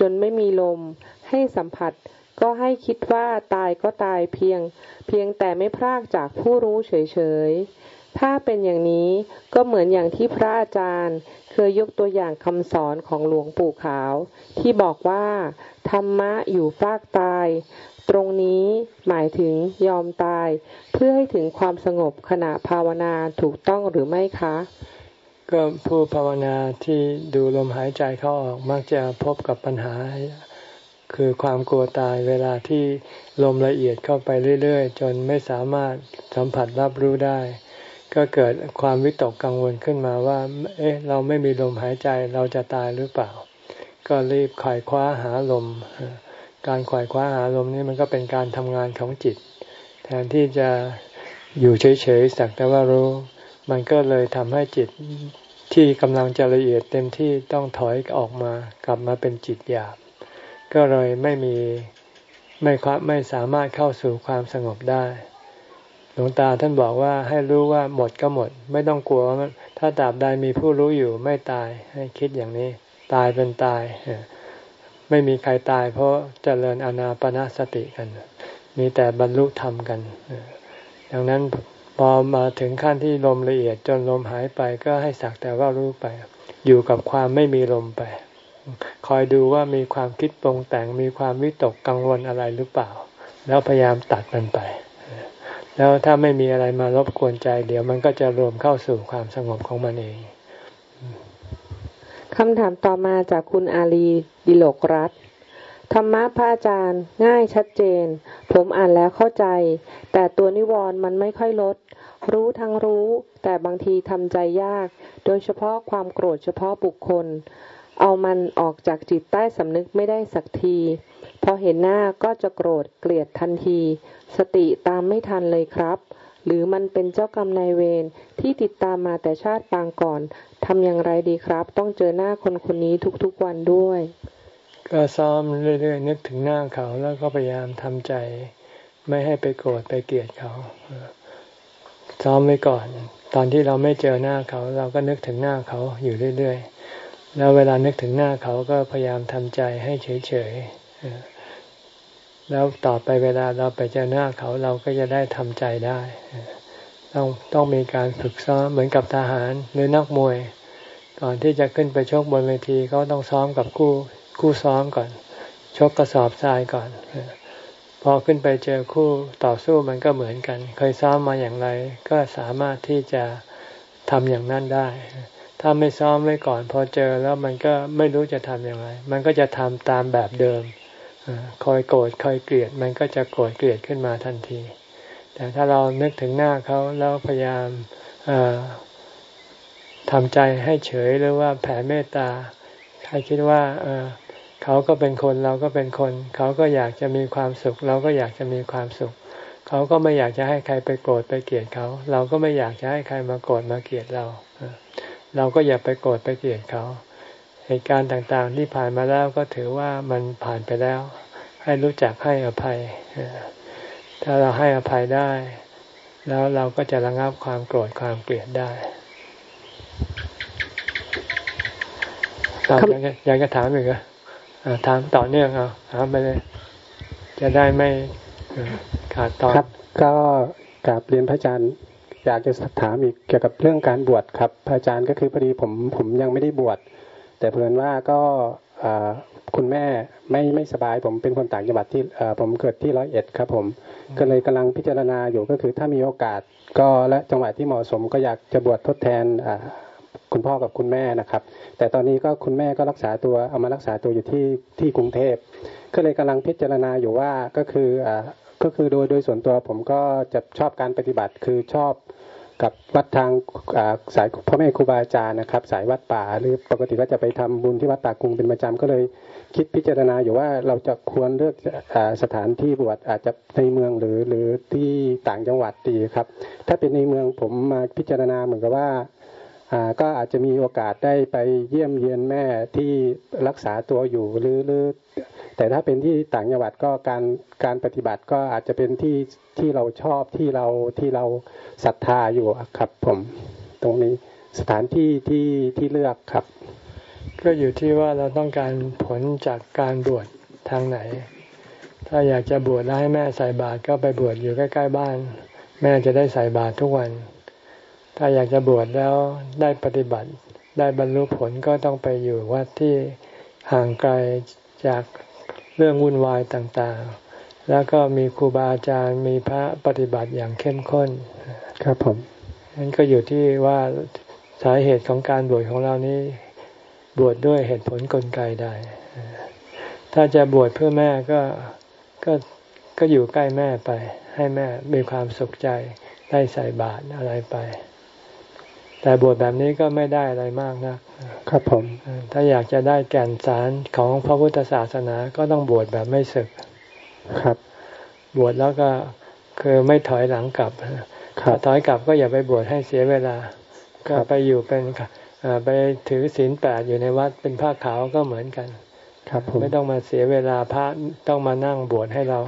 จนไม่มีลม ให้สัมผัส ก็ให้คิดว่าตายก็ตายเพียง เพียงแต่ไม่พรากจากผู้รู้เฉยๆ ถ้าเป็นอย่างนี้ก็เหมือนอย่างที่พระอาจารย์ เคยยกตัวอย่างคำสอนของหลวงปู่ขาว ที่บอกว่า ธรรมะอยู่ฟากตาย ตรงนี้หมายถึงยอมตาย เพื่อให้ถึงความสงบขณะภาวนาถูกต้องหรือไม่คะ ก็ผู้ภาวนาที่ดูลมหายใจเข้าออกมักจะพบกับปัญหา คือความกลัวตายเวลาที่ลมละเอียดเข้าไปเรื่อย ๆ จนไม่สามารถสัมผัสรับรู้ได้ ก็เกิดความวิตกกังวลขึ้นมาว่า เอ๊ะ เราไม่มีลมหายใจเราจะตายหรือเปล่า ก็รีบขายคว้าหาลม การขวายคว้าหาลมนี่มันก็เป็นการทำงานของจิต แทนที่จะอยู่เฉยๆสักแต่ว่ารู้ มันก็เลยทำให้จิตที่กำลังจะละเอียดเต็มที่ต้องถอยออกมากลับมาเป็นจิตหยาบ ก็เลยไม่มีไม่คว้าไม่สามารถเข้าสู่ความสงบได้ ลวงตาท่านบอกว่าให้รู้ว่าหมดก็หมด ไม่ต้องกลัวถ้าตราบใดมีผู้รู้อยู่ไม่ตายให้คิดอย่างนี้ ตายเป็นตายไม่มีใครตาย เพราะเจริญอนาปนาสติกัน มีแต่บรรลุธรรมกันดังนั้นพอมาถึงขั้นที่ลมละเอียดจนลมหายไปก็ให้สักแต่ว่ารู้ไป อยู่กับความไม่มีลมไป คอยดูว่ามีความคิดปรุงแต่งมีความวิตกกังวลอะไรหรือเปล่า แล้วพยายามตัดมันไป แล้วถ้าไม่มีอะไรมารบกวนใจ เดี๋ยวมันก็จะรวมเข้าสู่ความสงบของมันเองคำถามต่อมาจากคุณอาลีดิโลกรัตธรรมะพระอาจารย์ ง่ายชัดเจน ผมอ่านแล้วเข้าใจ แต่ตัวนิวรณ์มันไม่ค่อยลด รู้ทั้งรู้ แต่บางทีทำใจยาก โดยเฉพาะความโกรธเฉพาะบุคคล เอามันออกจากจิตใต้สำนึกไม่ได้สักที พอเห็นหน้าก็จะโกรธเกลียดทันที สติตามไม่ทันเลยครับ หรือมันเป็นเจ้ากรรมนายเวรที่ติดตามมาแต่ชาติปางก่อนทำอย่างไรดีครับ ต้องเจอหน้าคนคนนี้ทุกๆวันด้วย ก็ซ้อมเรื่อยๆนึกถึงหน้าเขาแล้วก็พยายามทำใจ ไม่ให้ไปโกรธไปเกลียดเขาซ้อมไว้ก่อน ตอนที่เราไม่เจอหน้าเขา เราก็นึกถึงหน้าเขาอยู่เรื่อยๆ แล้วเวลานึกถึงหน้าเขาก็พยายามทำใจให้เฉยๆแล้วต่อไปเวลาเราไปเจอหน้าเขาเราก็จะได้ทำใจได้ต้องต้องมีการฝึกซ้อมเหมือนกับทหารหรือนักมวย ก่อนที่จะขึ้นไปชกบนเวทีเขาต้องซ้อมกับคู่คู่ซ้อมก่อน ชกกระสอบทรายก่อนพอขึ้นไปเจอคู่ต่อสู้มันก็เหมือนกัน เคยซ้อมมาอย่างไร ก็สามารถที่จะทำอย่างนั้นได้ ถ้าไม่ซ้อมไว้ก่อน พอเจอแล้วมันก็ไม่รู้จะทำอย่างไร มันก็จะทำตามแบบเดิมคอยโกรธคอยเกลียด มันก็จะโกรธเกลียดขึ้นมาทันที แต่ถ้าเรานึกถึงหน้าเขาแล้วพยายามทำใจให้เฉยหรือว่าแผ่เมตตาให้คิดว่าเขาก็เป็นคนเราก็เป็นคน เขาก็อยากจะมีความสุข เราก็อยากจะมีความสุข เขาก็ไม่อยากจะให้ใครไปโกรธไปเกลียดเขา เราก็ไม่อยากจะให้ใครมาโกรธมาเกลียดเรา เราก็อย่าไปโกรธไปเกลียดเขา เหตุการณ์ต่างๆที่ผ่านมาแล้วก็ถือว่ามันผ่านไปแล้ว ให้รู้จักให้อภัย ถ้าเราให้อภัยได้ แล้วเราก็จะระงับความโกรธความเกลียดได้อยากจะถามอีกเหรอถามต่อเนื่องเอาถามไปเลย จะได้ไม่ขาดตอนครับ ก็กราบเรียนพระอาจารย์ อยากจะถามอีกเกี่ยวกับเรื่องการบวชครับพระอาจารย์ก็คือพอดีผมผมยังไม่ได้บวชแต่เพื่อนว่าก็คุณแม่ไม่ไม่สบาย ผมเป็นคนต่างจังหวัดที่ผมเกิดที่ร้อยเอ็ดครับ ผมก็เลยกำลังพิจารณาอยู่ก็คือถ้ามีโอกาสก็และจังหวัดที่เหมาะสมก็อยากจะบวชทดแทนคุณพ่อกับคุณแม่นะครับ แต่ตอนนี้ก็คุณแม่ก็รักษาตัวเอามารักษาตัวอยู่ที่ที่กรุงเทพก็เลยกำลังพิจารณาอยู่ว่าก็คือ ก็คือโดยโดยส่วนตัวผมก็จะชอบการปฏิบัติคือชอบกับวัดทางสายพ่อแม่ครูบาอาจารย์นะครับ สายวัดป่าหรือปกติก็จะไปทำบุญที่วัดตากรุงเป็นประจำก็เลยคิดพิจารณาอยู่ว่าเราจะควรเลือกสถานที่บวชอาจจะในเมืองหรือหรือที่ต่างจังหวัดดีครับ ถ้าเป็นในเมืองผมมาพิจารณาเหมือนกับว่า ก็อาจจะมีโอกาสได้ไปเยี่ยมเยียนแม่ที่รักษาตัวอยู่หรือหรือ แต่ถ้าเป็นที่ต่างจังหวัดก็การการปฏิบัติก็อาจจะเป็นที่ที่เราชอบที่เราที่เราศรัทธาอยู่ครับผมตรงนี้สถานที่ที่ที่เลือกครับ ก็อยู่ที่ว่าเราต้องการผลจากการบวชทางไหน ถ้าอยากจะบวชแล้วให้แม่ใส่บาตรก็ไปบวชอยู่ใกล้ๆบ้าน แม่จะได้ใส่บาตรทุกวัน ถ้าอยากจะบวชแล้วได้ปฏิบัติ ได้บรรลุผลก็ต้องไปอยู่วัดที่ห่างไกลจากเรื่องวุ่นวายต่างๆ แล้วก็มีครูบาอาจารย์มีพระปฏิบัติอย่างเข้มข้น ครับผมนั้นก็อยู่ที่ว่าสาเหตุของการบวชของเรานี้บวชดด้วยเหตุผลกลไกใด ถ้าจะบวชเพื่อแม่ก็ก็ก็อยู่ใกล้แม่ไป ให้แม่มีความสุขใจได้ใส่บาตรอะไรไป แต่บวชแบบนี้ก็ไม่ได้อะไรมากนะครับผม ถ้าอยากจะได้แก่นสารของพระพุทธศาสนาก็ต้องบวชแบบไม่ศึกครับ บวชแล้วก็คือไม่ถอยหลังกลับถ้าถอยกลับก็อย่าไปบวชให้เสียเวลา ก็ไปอยู่เป็นไปถือศีลแปดอยู่ในวัดเป็นผ้าขาวก็เหมือนกัน ครับไม่ต้องมาเสียเวลาพระต้องมานั่งบวชให้เรา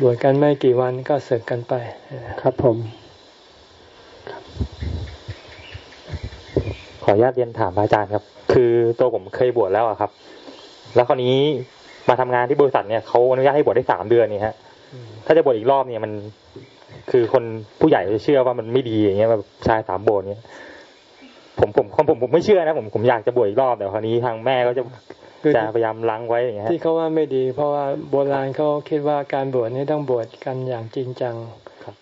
บวชกันไม่กี่วันก็ศึกกันไป ครับผม ออนุญาตเรียนถามอาจารย์ครับ คือตัวผมเคยบวชแล้วอะครับ แล้วคราวนี้มาทำงานที่บริษัทเนี่ยเขาอนุญาตให้บวชได้สามเดือนนี่ฮะ ถ้าจะบวชอีกรอบเนี่ยมัน คือคนผู้ใหญ่จะเชื่อว่ามันไม่ดีอย่างเงี้ยแบบชายสามโบสเนี่ยผมผมผมผมไม่เชื่อนะผมผมอยากจะบวชอีกรอบแต่คราวนี้ทางแม่ก็จะจะพยายามล้างไว้อย่างเงี้ยที่เขาว่าไม่ดี เพราะว่าโบราณเขาคิดว่าการบวชนี่ต้องบวชกันอย่างจริงจัง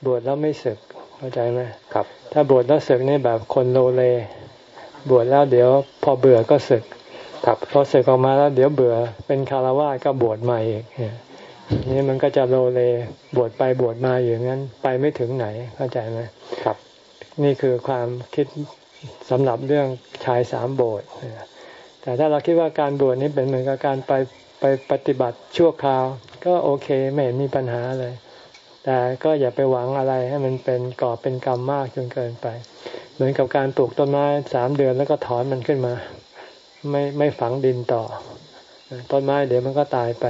บวชแล้วไม่ศึกเข้าใจไหมครับ ถ้าบวชแล้วศึกนี่แบบคนโลเล บวชแล้วเดี๋ยวพอเบื่อก็ศึกครับพอศึกออกมาแล้วเดี๋ยวเบื่อเป็นคารวะก็บวชใหม่อีกนี่มันก็จะโลเลบวชไปบวชมาอย่างนั้น ไปไม่ถึงไหนเข้าใจไหมครับ นี่คือความคิดสำหรับเรื่องชายสามโบสถ์แต่ถ้าเราคิดว่าการบวชนี้เป็นเหมือนกับการไปไปปฏิบัติชั่วคราว ก็โอเคไม่เห็นมีปัญหาเลย แต่ก็อย่าไปหวังอะไรให้มันเป็นก่อเป็นกรรมมากจนเกินไป เหมือนกับการปลูกต้นไม้สามเดือนแล้วก็ถอนมันขึ้นมา ไม่ไม่ฝังดินต่อ ต้นไม้เดี๋ยวมันก็ตายไป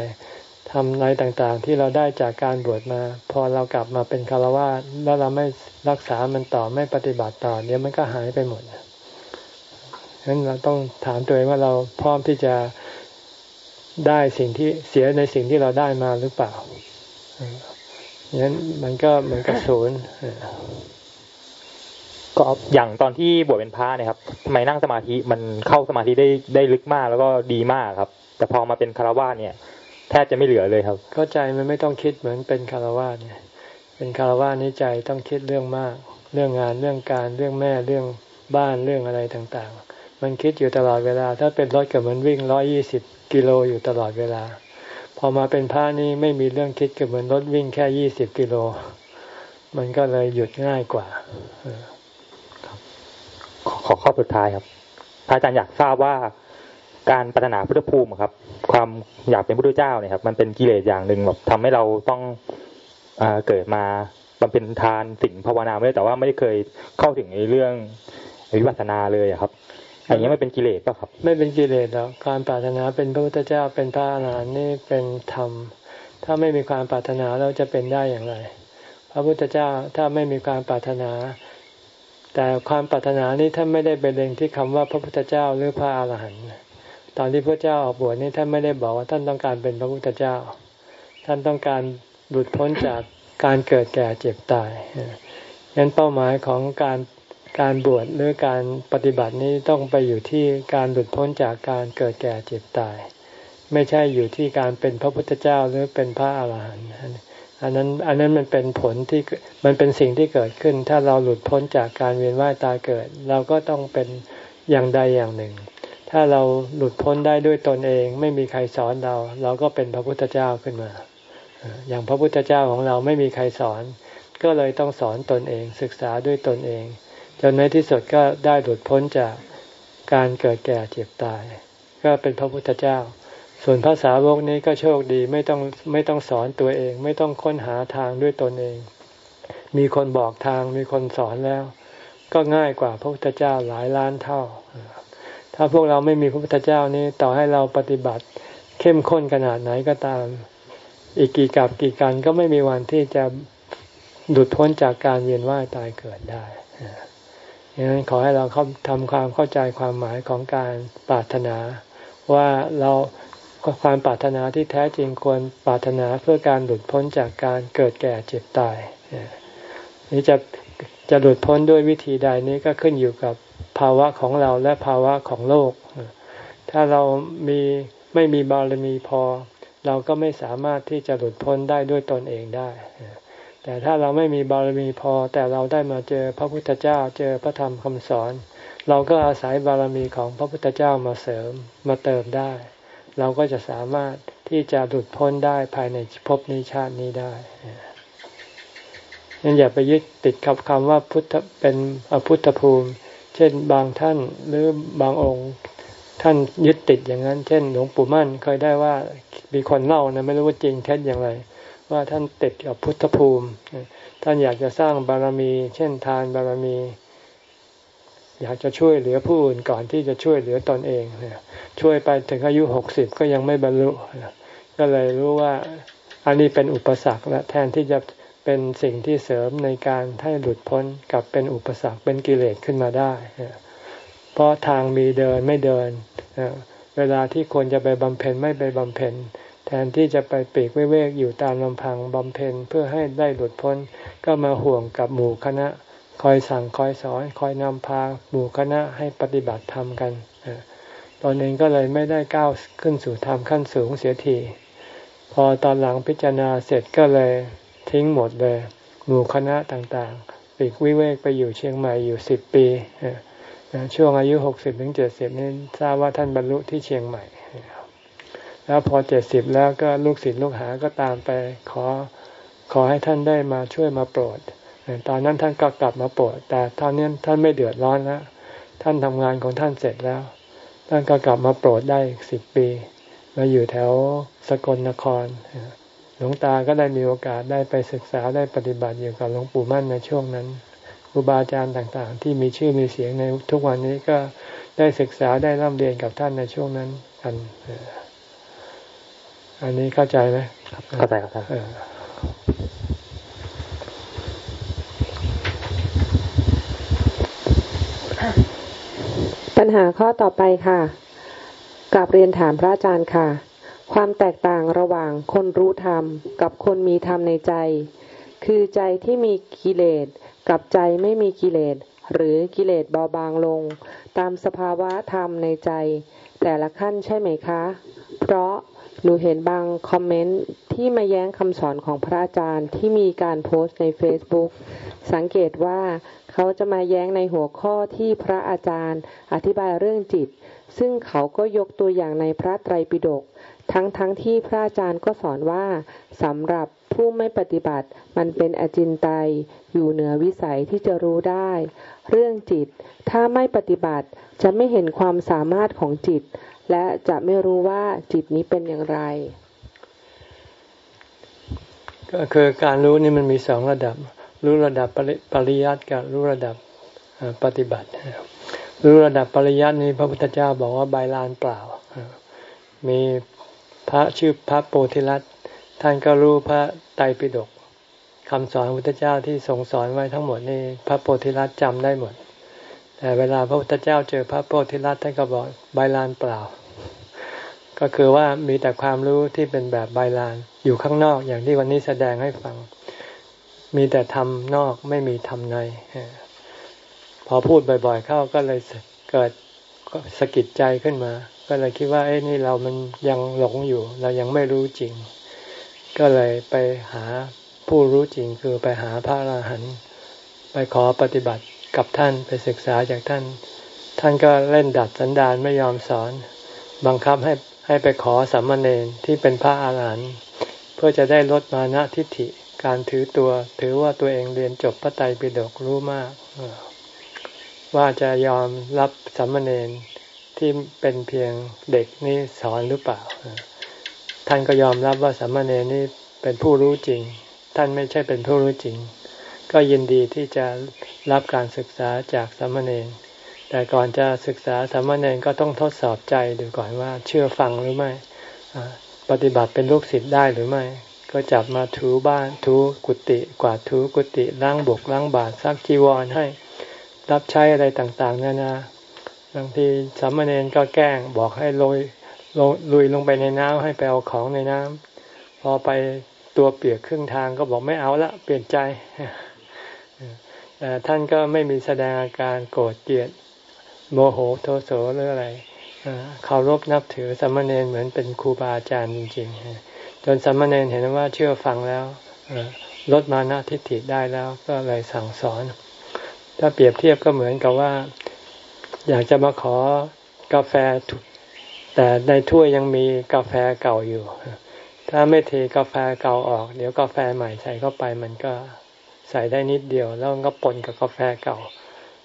ทำอะไรต่างๆ ที่เราได้จากการบวชมา พอเรากลับมาเป็นคารวะแล้วเราไม่รักษามันต่อไม่ปฏิบัติต่อเดี๋ยวมันก็หายไปหมดฉะนั้นเราต้องถามตัวเองว่าเราพร้อมที่จะได้สิ่งที่เสียในสิ่งที่เราได้มาหรือเปล่าอย่างนั้นมันก็เหมือนกับศูนย์ ก็อย่างตอนที่บวชเป็นพระเนี่ยครับทำไมนั่งสมาธิมันเข้าสมาธิได้ได้ลึกมากแล้วก็ดีมากครับ แต่พอมาเป็นคารวะเนี่ย แทบจะไม่เหลือเลยครับก็ใจมันไม่ต้องคิดเหมือนเป็นคารวะเนี่ยเป็นคารวะนี้ใจต้องคิดเรื่องมาก เรื่องงานเรื่องการเรื่องแม่เรื่องบ้านเรื่องอะไรต่างๆ มันคิดอยู่ตลอดเวลา ถ้าเป็นรถกับมันวิ่งร้อยี่สิบกิโลอยู่ตลอดเวลา พอมาเป็นพระนี่ไม่มีเรื่องคิดกับเหมือนรถวิ่งแค่ยี่สิบกิโลมันก็เลยหยุดง่ายกว่า ขอข้อสุดท้ายครับพระอาจารย์อยากทราบว่าการปรารถนาพุทธภูมิครับ ความอยากเป็นพุทธเจ้าเนี่ยครับ มันเป็นกิเลสอย่างหนึ่งแบบทำให้เราต้องอเกิดมาบำเพ็ญทานสิ่งภาวนาไม่ได้แต่ว่าไม่ได้เคยเข้าถึงในเรื่องวิปัสสนาเลยครับอย่างนี้ไม่เป็นกิเลสป่ะครับ ไม่เป็นกิเลสแล้วการปรารถนาเป็นพระพุทธเจ้าเป็นพระอรหันต์นี่เป็นธรรม ถ้าไม่มีความปรารถนาเราจะเป็นได้อย่างไร พระพุทธเจ้าถ้าไม่มีความปรารถนา แต่ความปรารถนานี้ท่านไม่ได้ไปเล็งที่คำว่าพระพุทธเจ้าหรือพระอรหันต์ตอนที่พระเจ้าออกบวชนี่ท่านไม่ได้บอกว่าท่านต้องการเป็นพระพุทธเจ้า ท่านต้องการหลุดพ้นจากการเกิดแก่เจ็บตายยันเป้าหมายของการการบวชหรือการปฏิบัตินี้ต้องไปอยู่ที่การหลุดพ้นจากการเกิดแก่เจ็บตาย ไม่ใช่อยู่ที่การเป็นพระพุทธเจ้าหรือเป็นพระอาหารหันต์ อันนั้นอันนั้นมันเป็นผลที่มันเป็นสิ่งที่เกิดขึ้น ถ้าเราหลุดพ้นจากการเวียนว่ายตายเกิด เราก็ต้องเป็นอย่างใดอย่างหนึ่ง ถ้าเราหลุดพ้นได้ด้วยตนเอง ไม่มีใครสอนเรา เราก็เป็นพระพุทธเจ้าขึ้นมา อย่างพระพุทธเจ้าของเราไม่มีใครสอน ก็เลยต้องสอนตนเองศึกษาด้วยตนเอง จนในที่สุดก็ได้หลุดพ้นจากการเกิดแก่เจ็บตาย ก็เป็นพระพุทธเจ้า ส่วนภาษาวกนี้ก็โชคดีไม่ต้องไม่ต้องสอนตัวเอง ไม่ต้องค้นหาทางด้วยตนเอง มีคนบอกทางมีคนสอนแล้ว ก็ง่ายกว่าพระพุทธเจ้าหลายล้านเท่า ถ้าพวกเราไม่มีพระพุทธเจ้านี้ต่อให้เราปฏิบัติ เข้มข้นขนาดไหนก็ตาม อีกกี่กับกี่กันก็ไม่มีวันที่จะหลุดพ้นจากการเวียนว่ายตายเกิดได้ดังนั้นขอให้เราเข้าทำความเข้าใจความหมายของการปรารถนาว่าเรา ความปรารถนาที่แท้จริงควรปรารถนาเพื่อการหลุดพ้นจากการเกิดแก่เจ็บตายนี่จะจะหลุดพ้นด้วยวิธีใดนี้ก็ขึ้นอยู่กับภาวะของเราและภาวะของโลก ถ้าเรามีไม่มีบารมีพอ เราก็ไม่สามารถที่จะหลุดพ้นได้ด้วยตนเองได้ แต่ถ้าเราไม่มีบารมีพอ แต่เราได้มาเจอพระพุทธเจ้าเจอพระธรรมคำสอน เราก็อาศัยบารมีของพระพุทธเจ้ามาเสริมมาเติมได้ เราก็จะสามารถที่จะหลุดพ้นได้ภายในภพนี้ชาตินี้ได้นั่นอย่าไปยึดติดกับคำว่าพุทธเป็นอพุทธภูมิ เช่นบางท่านหรือบางองค์ท่านยึดติดอย่างนั้น เช่น หลวงปู่มั่นเคยได้ว่ามีคนเล่านะไม่รู้ว่าจริงเท็จอย่างไร ว่าท่านติดกับพุทธภูมิ ท่านอยากจะสร้างบารมี เช่นทานบารมี อยากจะช่วยเหลือผู้อื่นก่อนที่จะช่วยเหลือตนเองช่วยไปถึงอายุหกสิบก็ยังไม่บรรลุก็เลยรู้ว่าอันนี้เป็นอุปสรรคและแทนที่จะเป็นสิ่งที่เสริมในการให้หลุดพ้นกับเป็นอุปสรรคเป็นกิเลสขึ้นมาได้ เพราะทางมีเดินไม่เดิน เวลาที่ควรจะไปบำเพ็ญไม่ไปบำเพ็ญแทนที่จะไปปีกเวกอยู่ตามลำพังบำเพ็ญเพื่อให้ได้หลุดพ้นก็มาห่วงกับหมู่คณะ คอยสั่งคอยสอนคอยนำพาหมู่คณะให้ปฏิบัติธรรมกันตอนเองก็เลยไม่ได้ก้าวขึ้นสู่ธรรมขั้นสูงเสียทีพอตอนหลังพิจารณาเสร็จก็เลยทิ้งหมดเลย หมู่คณะต่างๆปีกวิเวกไปอยู่เชียงใหม่อยู่สิบปีช่วงอายุหกสิบถึงเจ็ดสิบนี้ทราบว่าท่านบรรลุที่เชียงใหม่ แล้วพอเจ็ดสิบแล้วก็ลูกศิษย์ลูกหาก็ตามไปขอขอให้ท่านได้มาช่วยมาโปรด ตอนนั้นท่านก็กลับมาโปรดแต่ตอนนี้ท่านไม่เดือดร้อนแล้วท่านทำงานของท่านเสร็จแล้ว ท่านก็กลับมาโปรดได้อีกสิบปี มาอยู่แถวสกลนคร หลวงตาก็ได้มีโอกาสได้ไปศึกษาได้ปฏิบัติอยู่กับหลวงปู่มั่นในช่วงนั้นครูบาอาจารย์ต่างๆ ที่มีชื่อมีเสียงในทุกวันนี้ก็ได้ศึกษาได้ร่ำเรียนกับท่านในช่วงนั้นกันอันนี้เข้าใจไหมเข้าใจครับ ญหาข้อต่อไปค่ะกลับเรียนถามพระอาจารย์ค่ะ ความแตกต่างระหว่างคนรู้ธรรม กับคนมีธรรมในใจ คือใจที่มีกิเลสกับใจไม่มีกิเลสหรือกิเลสเบาบางลง ตามสภาวะธรรมในใจ แต่ละขั้นใช่ไหมคะ เพราะหนูเห็นบางคอมเมนต์ที่มาแย้งคำสอนของพระอาจารย์ที่มีการโพสต์ใน Facebook สังเกตว่า เขาจะมาแย้งในหัวข้อที่พระอาจารย์ อธิบายเรื่องจิต ซึ่งเขาก็ยกตัวอย่างในพระไตรปิฎกทั้งทั้งที่พระอาจารย์ก็สอนว่าสำหรับผู้ไม่ปฏิบัติมันเป็นอจินไตยอยู่เหนือวิสัยที่จะรู้ได้ เรื่องจิต ถ้าไม่ปฏิบัติจะไม่เห็นความสามารถของจิต และจะไม่รู้ว่าจิตนี้เป็นอย่างไร ก็คือการรู้นี่มันมีสองระดับ รู้ระดับปริยัติกับรู้ระดับปฏิบัติรู้ระดับปริยัตินี้พระพุทธเจ้าบอกว่าใบลานเปล่า มีพระชื่อพระโพธิลัตท่านก็รู้พระไตรปิฎกคำสอนพระพุทธเจ้าที่ทรงสอนไว้ทั้งหมดนี่พระโพธิลัตจำได้หมด แต่เวลาพระพุทธเจ้าเจอพระโพธิลัตท่านก็บอกใบลานเปล่า ก็คือว่ามีแต่ความรู้ที่เป็นแบบใบลานอยู่ข้างนอกอย่างที่วันนี้แสดงให้ฟัง มีแต่ทำนอกไม่มีทำใน พอพูดบ่อย ๆ เข้าก็เลยเกิดสะกิดใจขึ้นมา ก็เลยคิดว่า เอ้นี่เรามันยังหลงอยู่ เรายังไม่รู้จริง ก็เลยไปหาผู้รู้จริงคือไปหาพระอรหันต์ไปขอปฏิบัติกับท่านไปศึกษาจากท่าน ท่านก็เล่นดัดสันดานไม่ยอมสอน บังคับให้ให้ไปขอสัมมาเนรที่เป็นพระอาหารหันต์เพื่อจะได้ลดมานะทิฏฐิ การถือตัว ถือว่าตัวเองเรียนจบพระไตรปิฎกรู้มาก ว่าจะยอมรับสัมมาเนรที่เป็นเพียงเด็กนี่สอนหรือเปล่า ท่านก็ยอมรับว่าสัมมาเนนี่เป็นผู้รู้จริง ท่านไม่ใช่เป็นผู้รู้จริง ก็ยินดีที่จะรับการศึกษาจากสัมมาเนรแต่ก่อนจะศึกษาสัมมาเนรก็ต้องทดสอบใจดูก่อนว่าเชื่อฟังหรือไม่ปฏิบัติเป็นลูกศิษย์ได้หรือไม่ ก็จับมาถูบ้านถูกุฏิกวาดถูกุฏิล้างบกล้างบาทซักจีวรให้ รับใช้อะไรต่างๆนานาบางทีสามเณรก็แกล้งบอกให้ลอยลุยลงไปในน้ำให้ไปเอาของในน้ำพอไปตัวเปียกครึ่งทางก็บอกไม่เอาละเปลี่ยนใจแต่ท่านก็ไม่มีแสดงอาการโกรธเกลียดโมโหโทโสหรืออะไรเคารพนับถือสมณเณรเหมือนเป็นครูบาอาจารย์จริงๆ จนสมณเณรเห็นว่าเชื่อฟังแล้วลดมานะทิฏฐิได้แล้วก็เลยสั่งสอน ถ้าเปรียบเทียบก็เหมือนกับว่า อยากจะมาขอกาแฟ แต่ในถ้วยยังมีกาแฟเก่าอยู่ ถ้าไม่เทกาแฟเก่าออก เดี๋ยวกาแฟใหม่ใส่เข้าไปมันก็ใส่ได้นิดเดียว แล้วก็ปนกับกาแฟเก่า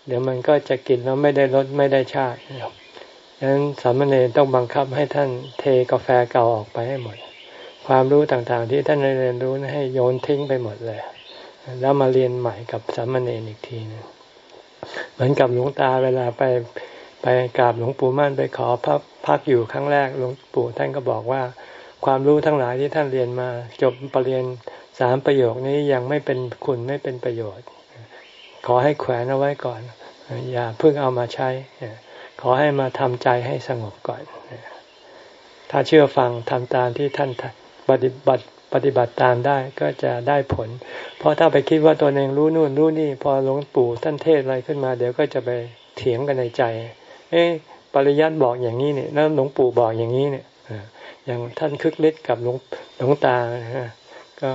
เดี๋ยวมันก็จะกินแล้วไม่ได้รสไม่ได้ชาติดังนั้นสามเณรต้องบังคับให้ท่านเทกาแฟเก่าออกไปให้หมด ความรู้ต่างๆ ที่ท่านเรียนรู้ให้โยนทิ้งไปหมดเลย แล้วมาเรียนใหม่กับสามเณรอีกทีนึงเหมือนกับหลวงตาเวลาไปไปกราบหลวงปู่มั่นไปขอพักพักอยู่ครั้งแรกหลวงปู่ท่านก็บอกว่า ความรู้ทั้งหลายที่ท่านเรียนมา จบปรริญญาสามประโยคนี้ยังไม่เป็นคุณไม่เป็นประโยชน์ ขอให้แขวนเอาไว้ก่อน อย่าเพิ่งเอามาใช้ ขอให้มาทำใจให้สงบก่อน ถ้าเชื่อฟังทำตามที่ท่าน ปฏิบัติปฏิบัติตามได้ก็จะได้ผล เพราะถ้าไปคิดว่าตัวเองรู้นู่นรู้นี่ พอหลวงปู่ท่านเทศอะไรขึ้นมา เดี๋ยวก็จะไปเถียงกันในใจ เอ๊ะปริยัติบอกอย่างนี้เนี่ยแล้วหลวงปู่บอกอย่างนี้เนี่ยอย่างท่านคึกฤทธิ์กับหลวงหลวงตาก็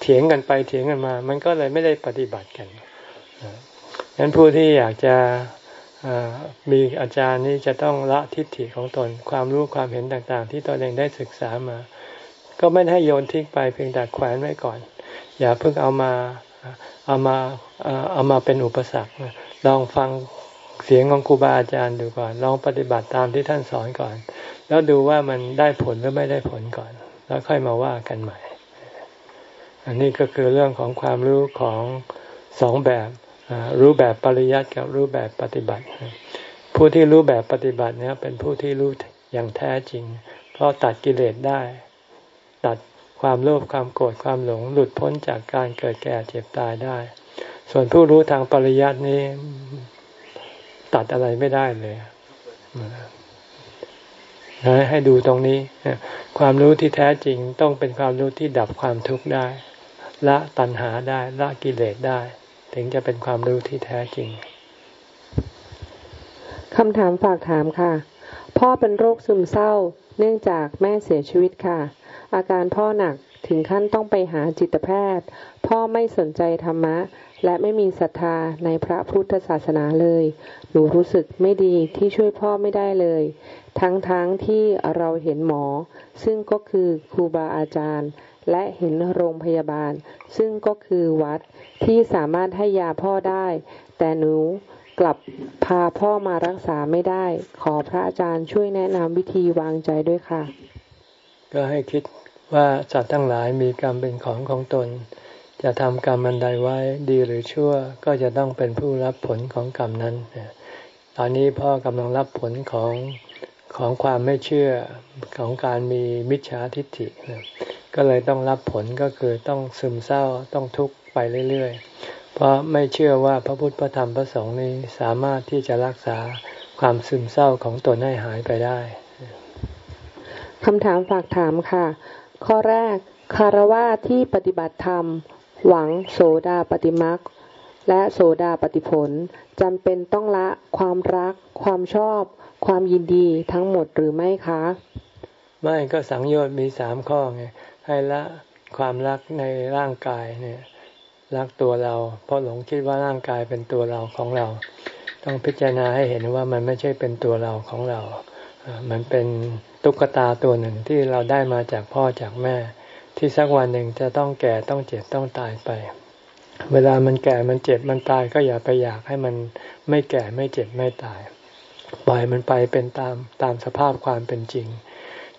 เถียงกันไปเถียงกันมา มันก็เลยไม่ได้ปฏิบัติกันฉะนั้นผู้ที่อยากจะมีอาจารย์นี่จะต้องละทิฏฐิของตน ความรู้ความเห็นต่างๆ ที่ตนเองได้ศึกษามา ก็ไม่ให้โยนทิ้งไปเพียงแต่แขวนไว้ก่อน อย่าเพิ่งเอามาเอามาเอามาเป็นอุปสรรคลองฟังเสียงของครูบาอาจารย์ดูก่อน ลองปฏิบัติตามที่ท่านสอนก่อน แล้วดูว่ามันได้ผลหรือไม่ได้ผลก่อน แล้วค่อยมาว่ากันใหม่ อันนี้ก็คือเรื่องของความรู้ของสองแบบรู้แบบปริยัติกับรู้แบบปฏิบัติ ผู้ที่รู้แบบปฏิบัติเนี่ยเป็นผู้ที่รู้อย่างแท้จริง เพราะตัดกิเลสได้ ตัดความโลภความโกรธความหลงหลุดพ้นจากการเกิดแก่เจ็บตายได้ ส่วนผู้รู้ทางปริยัตินี้ตัดอะไรไม่ได้เลยให้ดูตรงนี้ ความรู้ที่แท้จริงต้องเป็นความรู้ที่ดับความทุกข์ได้ ละตัณหาได้ละกิเลสได้ ถึงจะเป็นความรู้ที่แท้จริงคำถามฝากถามค่ะ พ่อเป็นโรคซึมเศร้า เนื่องจากแม่เสียชีวิตค่ะ อาการพ่อหนักถึงขั้นต้องไปหาจิตแพทย์ พ่อไม่สนใจธรรมะ และไม่มีศรัทธาในพระพุทธศาสนาเลย หนูรู้สึกไม่ดีที่ช่วยพ่อไม่ได้เลย ทั้งๆทที่เราเห็นหมอ ซึ่งก็คือครูบาอาจารย์ และเห็นโรงพยาบาล ซึ่งก็คือวัดที่สามารถให้ยาพ่อได้ แต่หนูกลับพาพ่อมารักษาไม่ได้ ขอพระอาจารย์ช่วยแนะนำวิธีวางใจด้วยค่ะ ก็ให้คิด ว่าสัตว์ทั้งหลายมีกรรมเป็นของของตน จะทำกรรมอันใดไว้ดีหรือชั่วก็จะต้องเป็นผู้รับผลของกรรมนั้น ตอนนี้พ่อกำลังรับผลของของความไม่เชื่อของการมีมิจฉาทิฏฐิ ก็เลยต้องรับผลก็คือต้องซึมเศร้าต้องทุกข์ไปเรื่อยๆ เพราะไม่เชื่อว่าพระพุทธพระธรรมพระสงฆ์นี้สามารถที่จะรักษาความซึมเศร้าของตนให้หายไปได้คำถามฝากถามค่ะ ข้อแรก คารวะที่ปฏิบัติธรรม หวังโสดาปฏิมักและโสดาปฏิผลจำเป็นต้องละความรัก ความชอบ ความยินดีทั้งหมดหรือไม่คะ ไม่ก็สังโยชน์มีสามข้อไงให้ละความรักในร่างกายเนี่ยรักตัวเรา เพราะหลงคิดว่าร่างกายเป็นตัวเราของเรา ต้องพิจารณาให้เห็นว่ามันไม่ใช่เป็นตัวเราของเรา มันเป็น ตุ๊กตาตัวหนึ่งที่เราได้มาจากพ่อจากแม่ ที่สักวันหนึ่งจะต้องแก่ต้องเจ็บต้องตายไป เวลามันแก่มันเจ็บมันตายก็อย่าไปอยากให้มันไม่แก่ไม่เจ็บไม่ตาย ปล่อยมันไปเป็นตามตามสภาพความเป็นจริง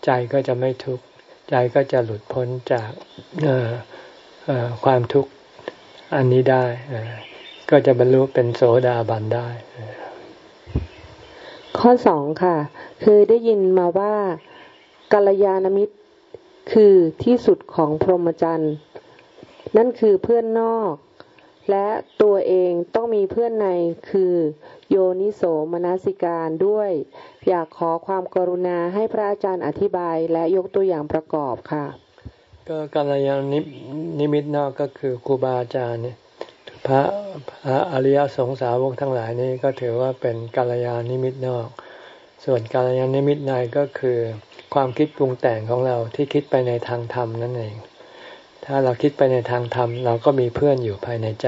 ใจก็จะไม่ทุกข์ใจก็จะหลุดพ้นจากความทุกข์อันนี้ได้ก็จะบรรลุเป็นโสดาบันได้ ข้อสองค่ะ เคือได้ยินมาว่ากัลยาณมิตร คือที่สุดของพรหมจรรย์ นั่นคือเพื่อนนอก และตัวเองต้องมีเพื่อนในคือโยนิโสมนสิการด้วย อยากขอความกรุณาให้พระอาจารย์อธิบายและยกตัวอย่างประกอบค่ะ ก็กัลยาณนิมิตนอกก็คือครูบาอาจารย์เนี่ย พระพระอริยสงสาวกทั้งหลายนี้ก็ถือว่าเป็นกาลยานิมิตนอก ส่วนกาลยานิมิตในก็คือความคิดปรุงแต่งของเราที่คิดไปในทางธรรมนั่นเอง ถ้าเราคิดไปในทางธรรม เราก็มีเพื่อนอยู่ภายในใจ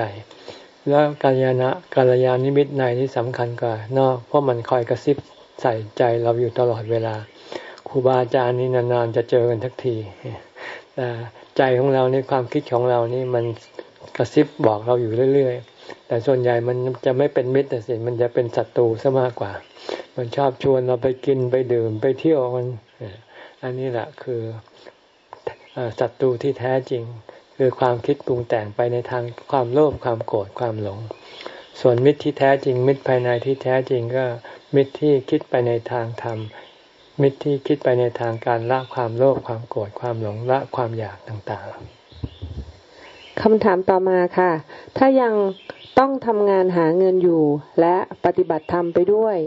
แล้วกาลยานะกาลยานิมิตในที่สำคัญกว่านอก เพราะมันคอยกระซิบใส่ใจเราอยู่ตลอดเวลาครูบาอาจารย์นี่นานๆจะเจอกันทักทีแต่ใจของเราในความคิดของเรานี่มัน กระซิบบอกเราอยู่เรื่อยๆ แต่ส่วนใหญ่มันจะไม่เป็นมิตรแต่สิมันจะเป็นศัตรูซะมากกว่า มันชอบชวนเราไปกินไปดื่มไปเที่ยวมันอันนี้แหละคือศัตรูที่แท้จริง คือความคิดปรุงแต่งไปในทางความโลภความโกรธความหลง ส่วนมิตรที่แท้จริง มิตรภายในที่แท้จริงก็มิตรที่คิดไปในทางธรรมมิตรที่คิดไปในทางการละความโลภความโกรธความหลงละความอยากต่างๆ คำถามต่อมาค่ะ ถ้ายังต้องทำงานหาเงินอยู่ และปฏิบัติธรรมไปด้วย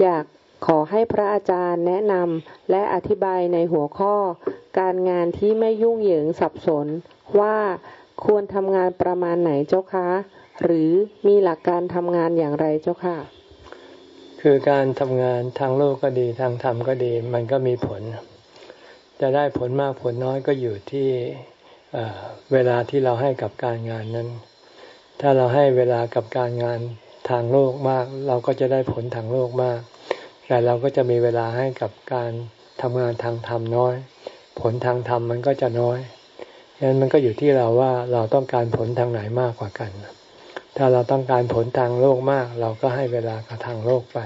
อยากขอให้พระอาจารย์แนะนำและอธิบายในหัวข้อ การงานที่ไม่ยุ่งเหยิงสับสน ว่าควรทำงานประมาณไหนเจ้าคะ หรือมีหลักการทำงานอย่างไรเจ้าค่ะ คือการทำงานทางโลกก็ดีทางธรรมก็ดี มันก็มีผล จะได้ผลมากผลน้อยก็อยู่ที่ เวลาที่เราให้กับการงานนั้น ถ้าเราให้เวลากับการงานทางโลกมาก เราก็จะได้ผลทางโลกมาก แต่เราก็จะมีเวลาให้กับการทำงานทางธรรมน้อย ผลทางธรรมมันก็จะน้อยฉะนั้นมันก็อยู่ที่เราว่าเราต้องการผลทางไหนมากกว่ากัน ถ้าเราต้องการผลทางโลกมาก เราก็ให้เวลากับทางโลกไป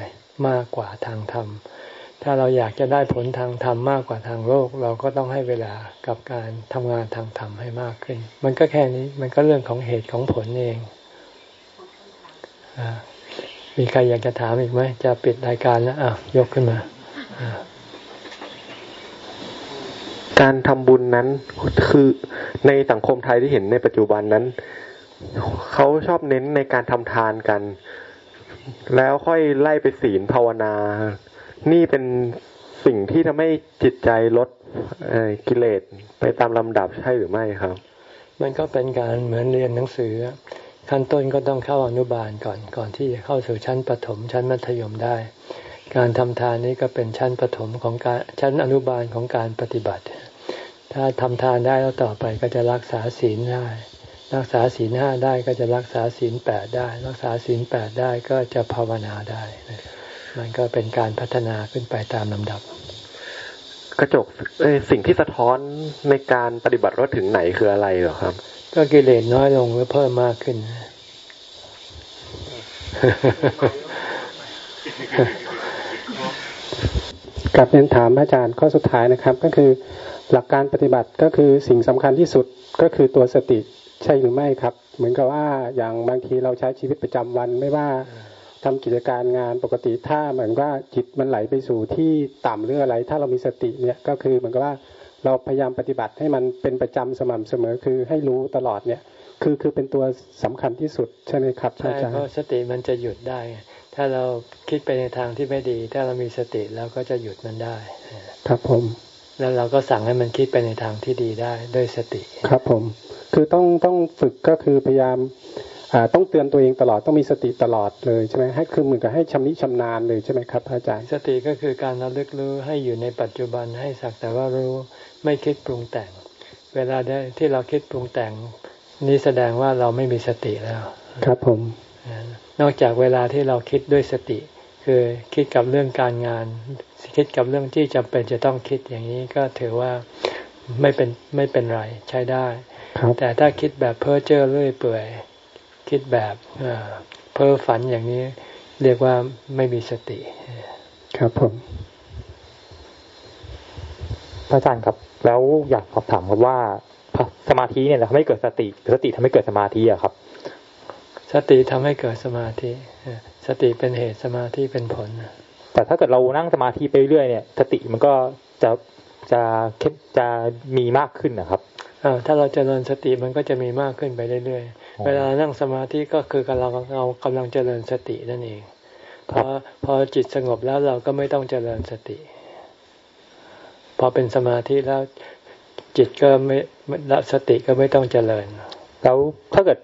มากกว่าทางธรรม ถ้าเราอยากจะได้ผลทางธรรมมากกว่าทางโลก เราก็ต้องให้เวลากับการทำงานทางธรรมให้มากขึ้น มันก็แค่นี้มันก็เรื่องของเหตุของผลเองอมีใครอยากจะถามอีกไหมจะปิดรายการแล้วอะยกขึ้นมา การทำบุญนั้นคือในสังคมไทยที่เห็นในปัจจุบันนั้นเขาชอบเน้นในการทำทานกัน แล้วค่อยไล่ไปศีลภาวนา นี่เป็นสิ่งที่ทำให้จิตใจลดกิเลสไปตามลำดับใช่หรือไม่ครับ มันก็เป็นการเหมือนเรียนหนังสือขั้นต้นก็ต้องเข้าอนุบาลก่อนก่อนที่จะเข้าสู่ชั้นประถมชั้นมัธยมได้ การทำทานนี้ก็เป็นชั้นประถมของการชั้นอนุบาลของการปฏิบัติ ถ้าทำทานได้แล้วต่อไปก็จะรักษาศีลได้ รักษาศีลห้าได้ก็จะรักษาศีลแปดได้ รักษาศีลแปดได้ก็จะภาวนาได้นะครับ มันก็เป็นการพัฒนาขึ้นไปตามลำดับ กระจกสิ่งที่สะท้อนในการปฏิบัติว่าถึงไหนคืออะไรเหรอครับ ก็กิเลสน้อยลงหรือเพิ่มมากขึ้น กลับเรียนถามอาจารย์ข้อสุดท้ายนะครับ ก็คือหลักการปฏิบัติก็คือสิ่งสำคัญที่สุดก็คือตัวสติใช่หรือไม่ครับ เหมือนกับว่าอย่างบางทีเราใช้ชีวิตประจำวันไม่ว่า ทำกิจการงานปกติถ้าเหมือนว่าจิตมันไหลไปสู่ที่ต่ำหรืออะไร ถ้าเรามีสติเนี่ยก็คือเหมือนกับว่าเราพยายามปฏิบัติให้มันเป็นประจำสม่ำเสมอคือให้รู้ตลอดเนี่ย คือคือเป็นตัวสำคัญที่สุดใช่ไหมครับใช่เพราะสติมันจะหยุดได้ ถ้าเราคิดไปในทางที่ไม่ดี ถ้าเรามีสติแล้วก็จะหยุดมันได้ ครับผม แล้วเราก็สั่งให้มันคิดไปในทางที่ดีได้ด้วยสติ ครับผม คือต้องต้องฝึกก็คือพยายาม ต้องเตือนตัวเองตลอดต้องมีสติตลอดเลยใช่ไหมให้คือเหมือนกับให้ชำนิชำนาญเลยใช่ไหมครับอาจารย์สติก็คือการระลึกรู้ให้อยู่ในปัจจุบันให้สักแต่ว่ารู้ไม่คิดปรุงแต่ง เวลาได้ที่เราคิดปรุงแต่ง นี้แสดงว่าเราไม่มีสติแล้ว ครับผม นอกจากเวลาที่เราคิดด้วยสติ คือคิดกับเรื่องการงาน คิดกับเรื่องที่จำเป็นจะต้องคิดอย่างนี้ก็ถือว่าไม่เป็นไม่เป็นไรใช้ได้ แต่ถ้าคิดแบบเพ้อเจ้อเรื่อยเปื่อย คิดแบบเพ้อฝันอย่างนี้ เรียกว่าไม่มีสติ ครับผมพระอาจารย์ครับ แล้วอยากสอบถามครับว่าสมาธิเนี่ยทำให้เกิดสติ สติทำให้เกิดสมาธิอะครับ สติทำให้เกิดสมาธิสติเป็นเหตุสมาธิเป็นผลแต่ถ้าเกิดเรานั่งสมาธิไปเรื่อยเนี่ย สติมันก็จะจะจะมีมากขึ้นนะครับถ้าเราจเจริญสติมันก็จะมีมากขึ้นไปเรื่อยๆ เวลานั่งสมาธิก็คือกำลังเรากำลังเจริญสตินั่นเองพอพอจิตสงบแล้วเราก็ไม่ต้องเจริญสติ พอเป็นสมาธิแล้วจิตก็ไม่ละสติก็ไม่ต้องเจริญ แล้วถ้าเกิด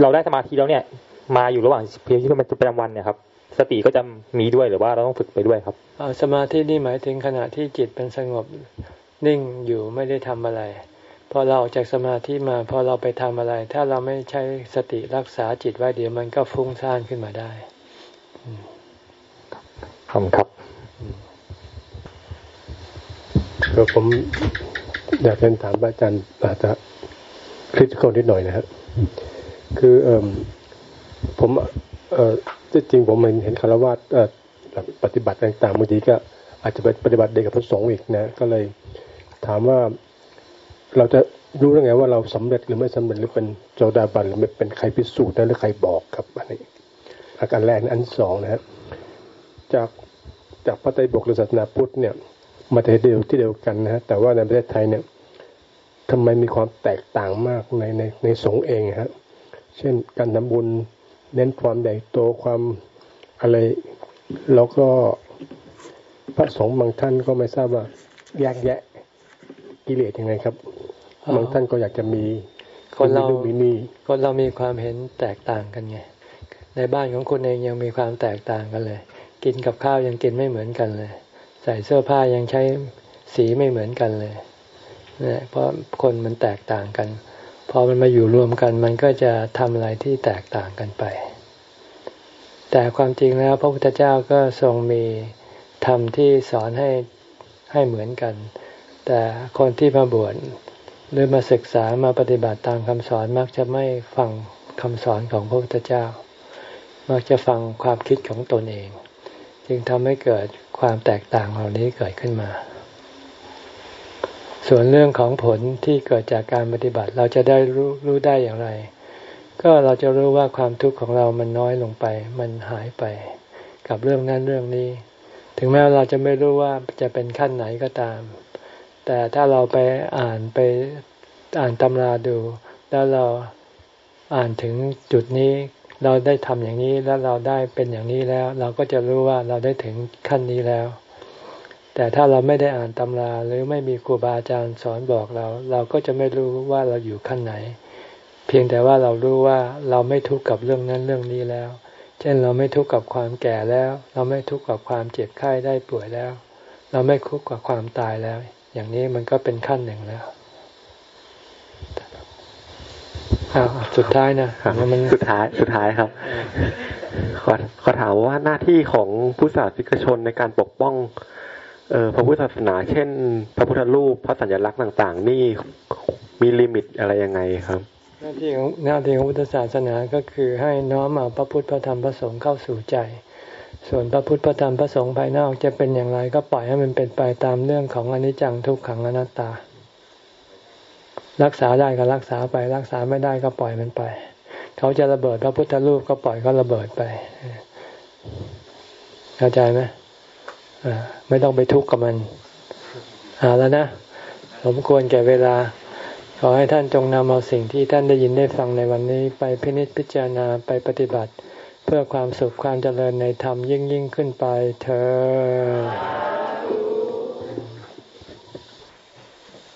เราได้สมาธิแล้วเนี่ย มาอยู่ระหว่างเพียงที่มันประจำวันเนี่ยครับสติก็จะมีด้วยหรือว่าเราต้องฝึกไปด้วยครับสมาธินี่หมายถึงขณะที่จิตเป็นสงบนิ่งอยู่ไม่ได้ทำอะไร พอเราออกจากสมาธิมาพอเราไปทำอะไร ถ้าเราไม่ใช้สติรักษาจิตไว้เดี๋ยวมันก็ฟุ้งซ่านขึ้นมาได้ขอบครับก็ผมอยากเป็นถามอาจารย์อาจจะคริติคอลนิดหน่อยนะครับ คือเออผมเออจริงผมเห็นคารวะปฏิบัติต่างๆบางทีก็อาจจะไปปฏิบัติเด็กกับพระสงฆ์อีกนะ ก็เลยถามว่า เราจะรู้ได้ไงว่าเราสำเร็จหรือไม่สำเร็จหรือเป็นโจดาบันหรือไม่เป็นใครพิสูจน์ได้หรือใครบอกครับอันนี้อาการแรกอันสองนะครับจากจากพระไตรปิฎกหรือศาสนาพุทธเนี่ยมาแต่เดียวที่เดียวกันนะฮะแต่ว่าในประเทศไทยเนี่ยทำไมมีความแตกต่างมากในในในสงฆ์เองครับเช่นการทำบุญเน้นความใหญ่โตความอะไรแล้วก็พระสงฆ์บางท่านก็ไม่ทราบว่าแยกแยะกิเลสยังไงครับ บางท่านก็อยากจะมีคนเรามีนี่คนเรามีความเห็นแตกต่างกันไง ในบ้านของคุณเองยังมีความแตกต่างกันเลย กินกับข้าวยังกินไม่เหมือนกันเลย ใส่เสื้อผ้ายังใช้สีไม่เหมือนกันเลยเนี่ยเพราะคนมันแตกต่างกัน พอมันมาอยู่รวมกัน มันก็จะทำอะไรที่แตกต่างกันไป แต่ความจริงแล้ว พระพุทธเจ้าก็ทรงมีธรรมที่สอนให้ให้เหมือนกัน แต่คนที่มาบวช หรือมาศึกษามาปฏิบัติตามคำสอนมักจะไม่ฟังคำสอนของพระพุทธเจ้า มักจะฟังความคิดของตนเอง จึงทำให้เกิดความแตกต่างเหล่านี้เกิดขึ้นมา ส่วนเรื่องของผลที่เกิดจากการปฏิบัติเราจะได้รู้รู้ได้อย่างไร ก็เราจะรู้ว่าความทุกข์ของเรามันน้อยลงไป มันหายไป กับเรื่องนั้นเรื่องนี้ ถึงแม้เราจะไม่รู้ว่าจะเป็นขั้นไหนก็ตาม แต่ถ้าเราไปอ่านไปอ่านตำราดู แล้วเราอ่านถึงจุดนี้ เราได้ทำอย่างนี้แล้วเราได้เป็นอย่างนี้แล้ว เราก็จะรู้ว่าเราได้ถึงขั้นนี้แล้ว แต่ถ้าเราไม่ได้อ่านตำราหรือไม่มีครูบาอาจารย์สอนบอกเรา เราก็จะไม่รู้ว่าเราอยู่ขั้นไหน เพียงแต่ว่าเรารู้ว่าเราไม่ทุกข์กับเรื่องนั้นเรื่องนี้แล้ว เช่นเราไม่ทุกข์กับความแก่แล้ว เราไม่ทุกข์กับความเจ็บไข้ได้ป่วยแล้ว เราไม่ทุกข์กับความตายแล้ว อย่างนี้มันก็เป็นขั้นหนึ่งแล้วสุดท้ายนะมันสุดท้ายสุดท้ายครับ ขอขอถามว่าหน้าที่ของผู้ศาสนิกชนในการปกป้อง เออพระพุทธศาสนา เช่น พระพุทธรูปพระสัญลักษณ์ต่าง ๆ นี่มีลิมิตอะไรยังไงครับ หน้าที่ของหน้าที่ของพุทธศาสนาก็คือให้น้อมเอาพระพุทธพระธรรมพระสงฆ์เข้าสู่ใจ ส่วนพระพุทธพระธรรมพระสงฆ์ภายนอกจะเป็นอย่างไรก็ปล่อยให้มันเป็นไปตามเรื่องของอนิจจังทุกขังอนัตตา รักษาได้ก็รักษาไปรักษาไม่ได้ก็ปล่อยมันไป เขาจะระเบิดพระพุทธรูปก็ปล่อยเขาระเบิดไปเข้าใจไหมไม่ต้องไปทุกข์กับมันเอาแล้วนะผมควรแก่เวลา ขอให้ท่านจงนำเอาสิ่งที่ท่านได้ยินได้ฟังในวันนี้ ไปพินิจพิจารณาไปปฏิบัติ เพื่อความสุขความเจริญในธรรมยิ่งยิ่งขึ้นไปเธอ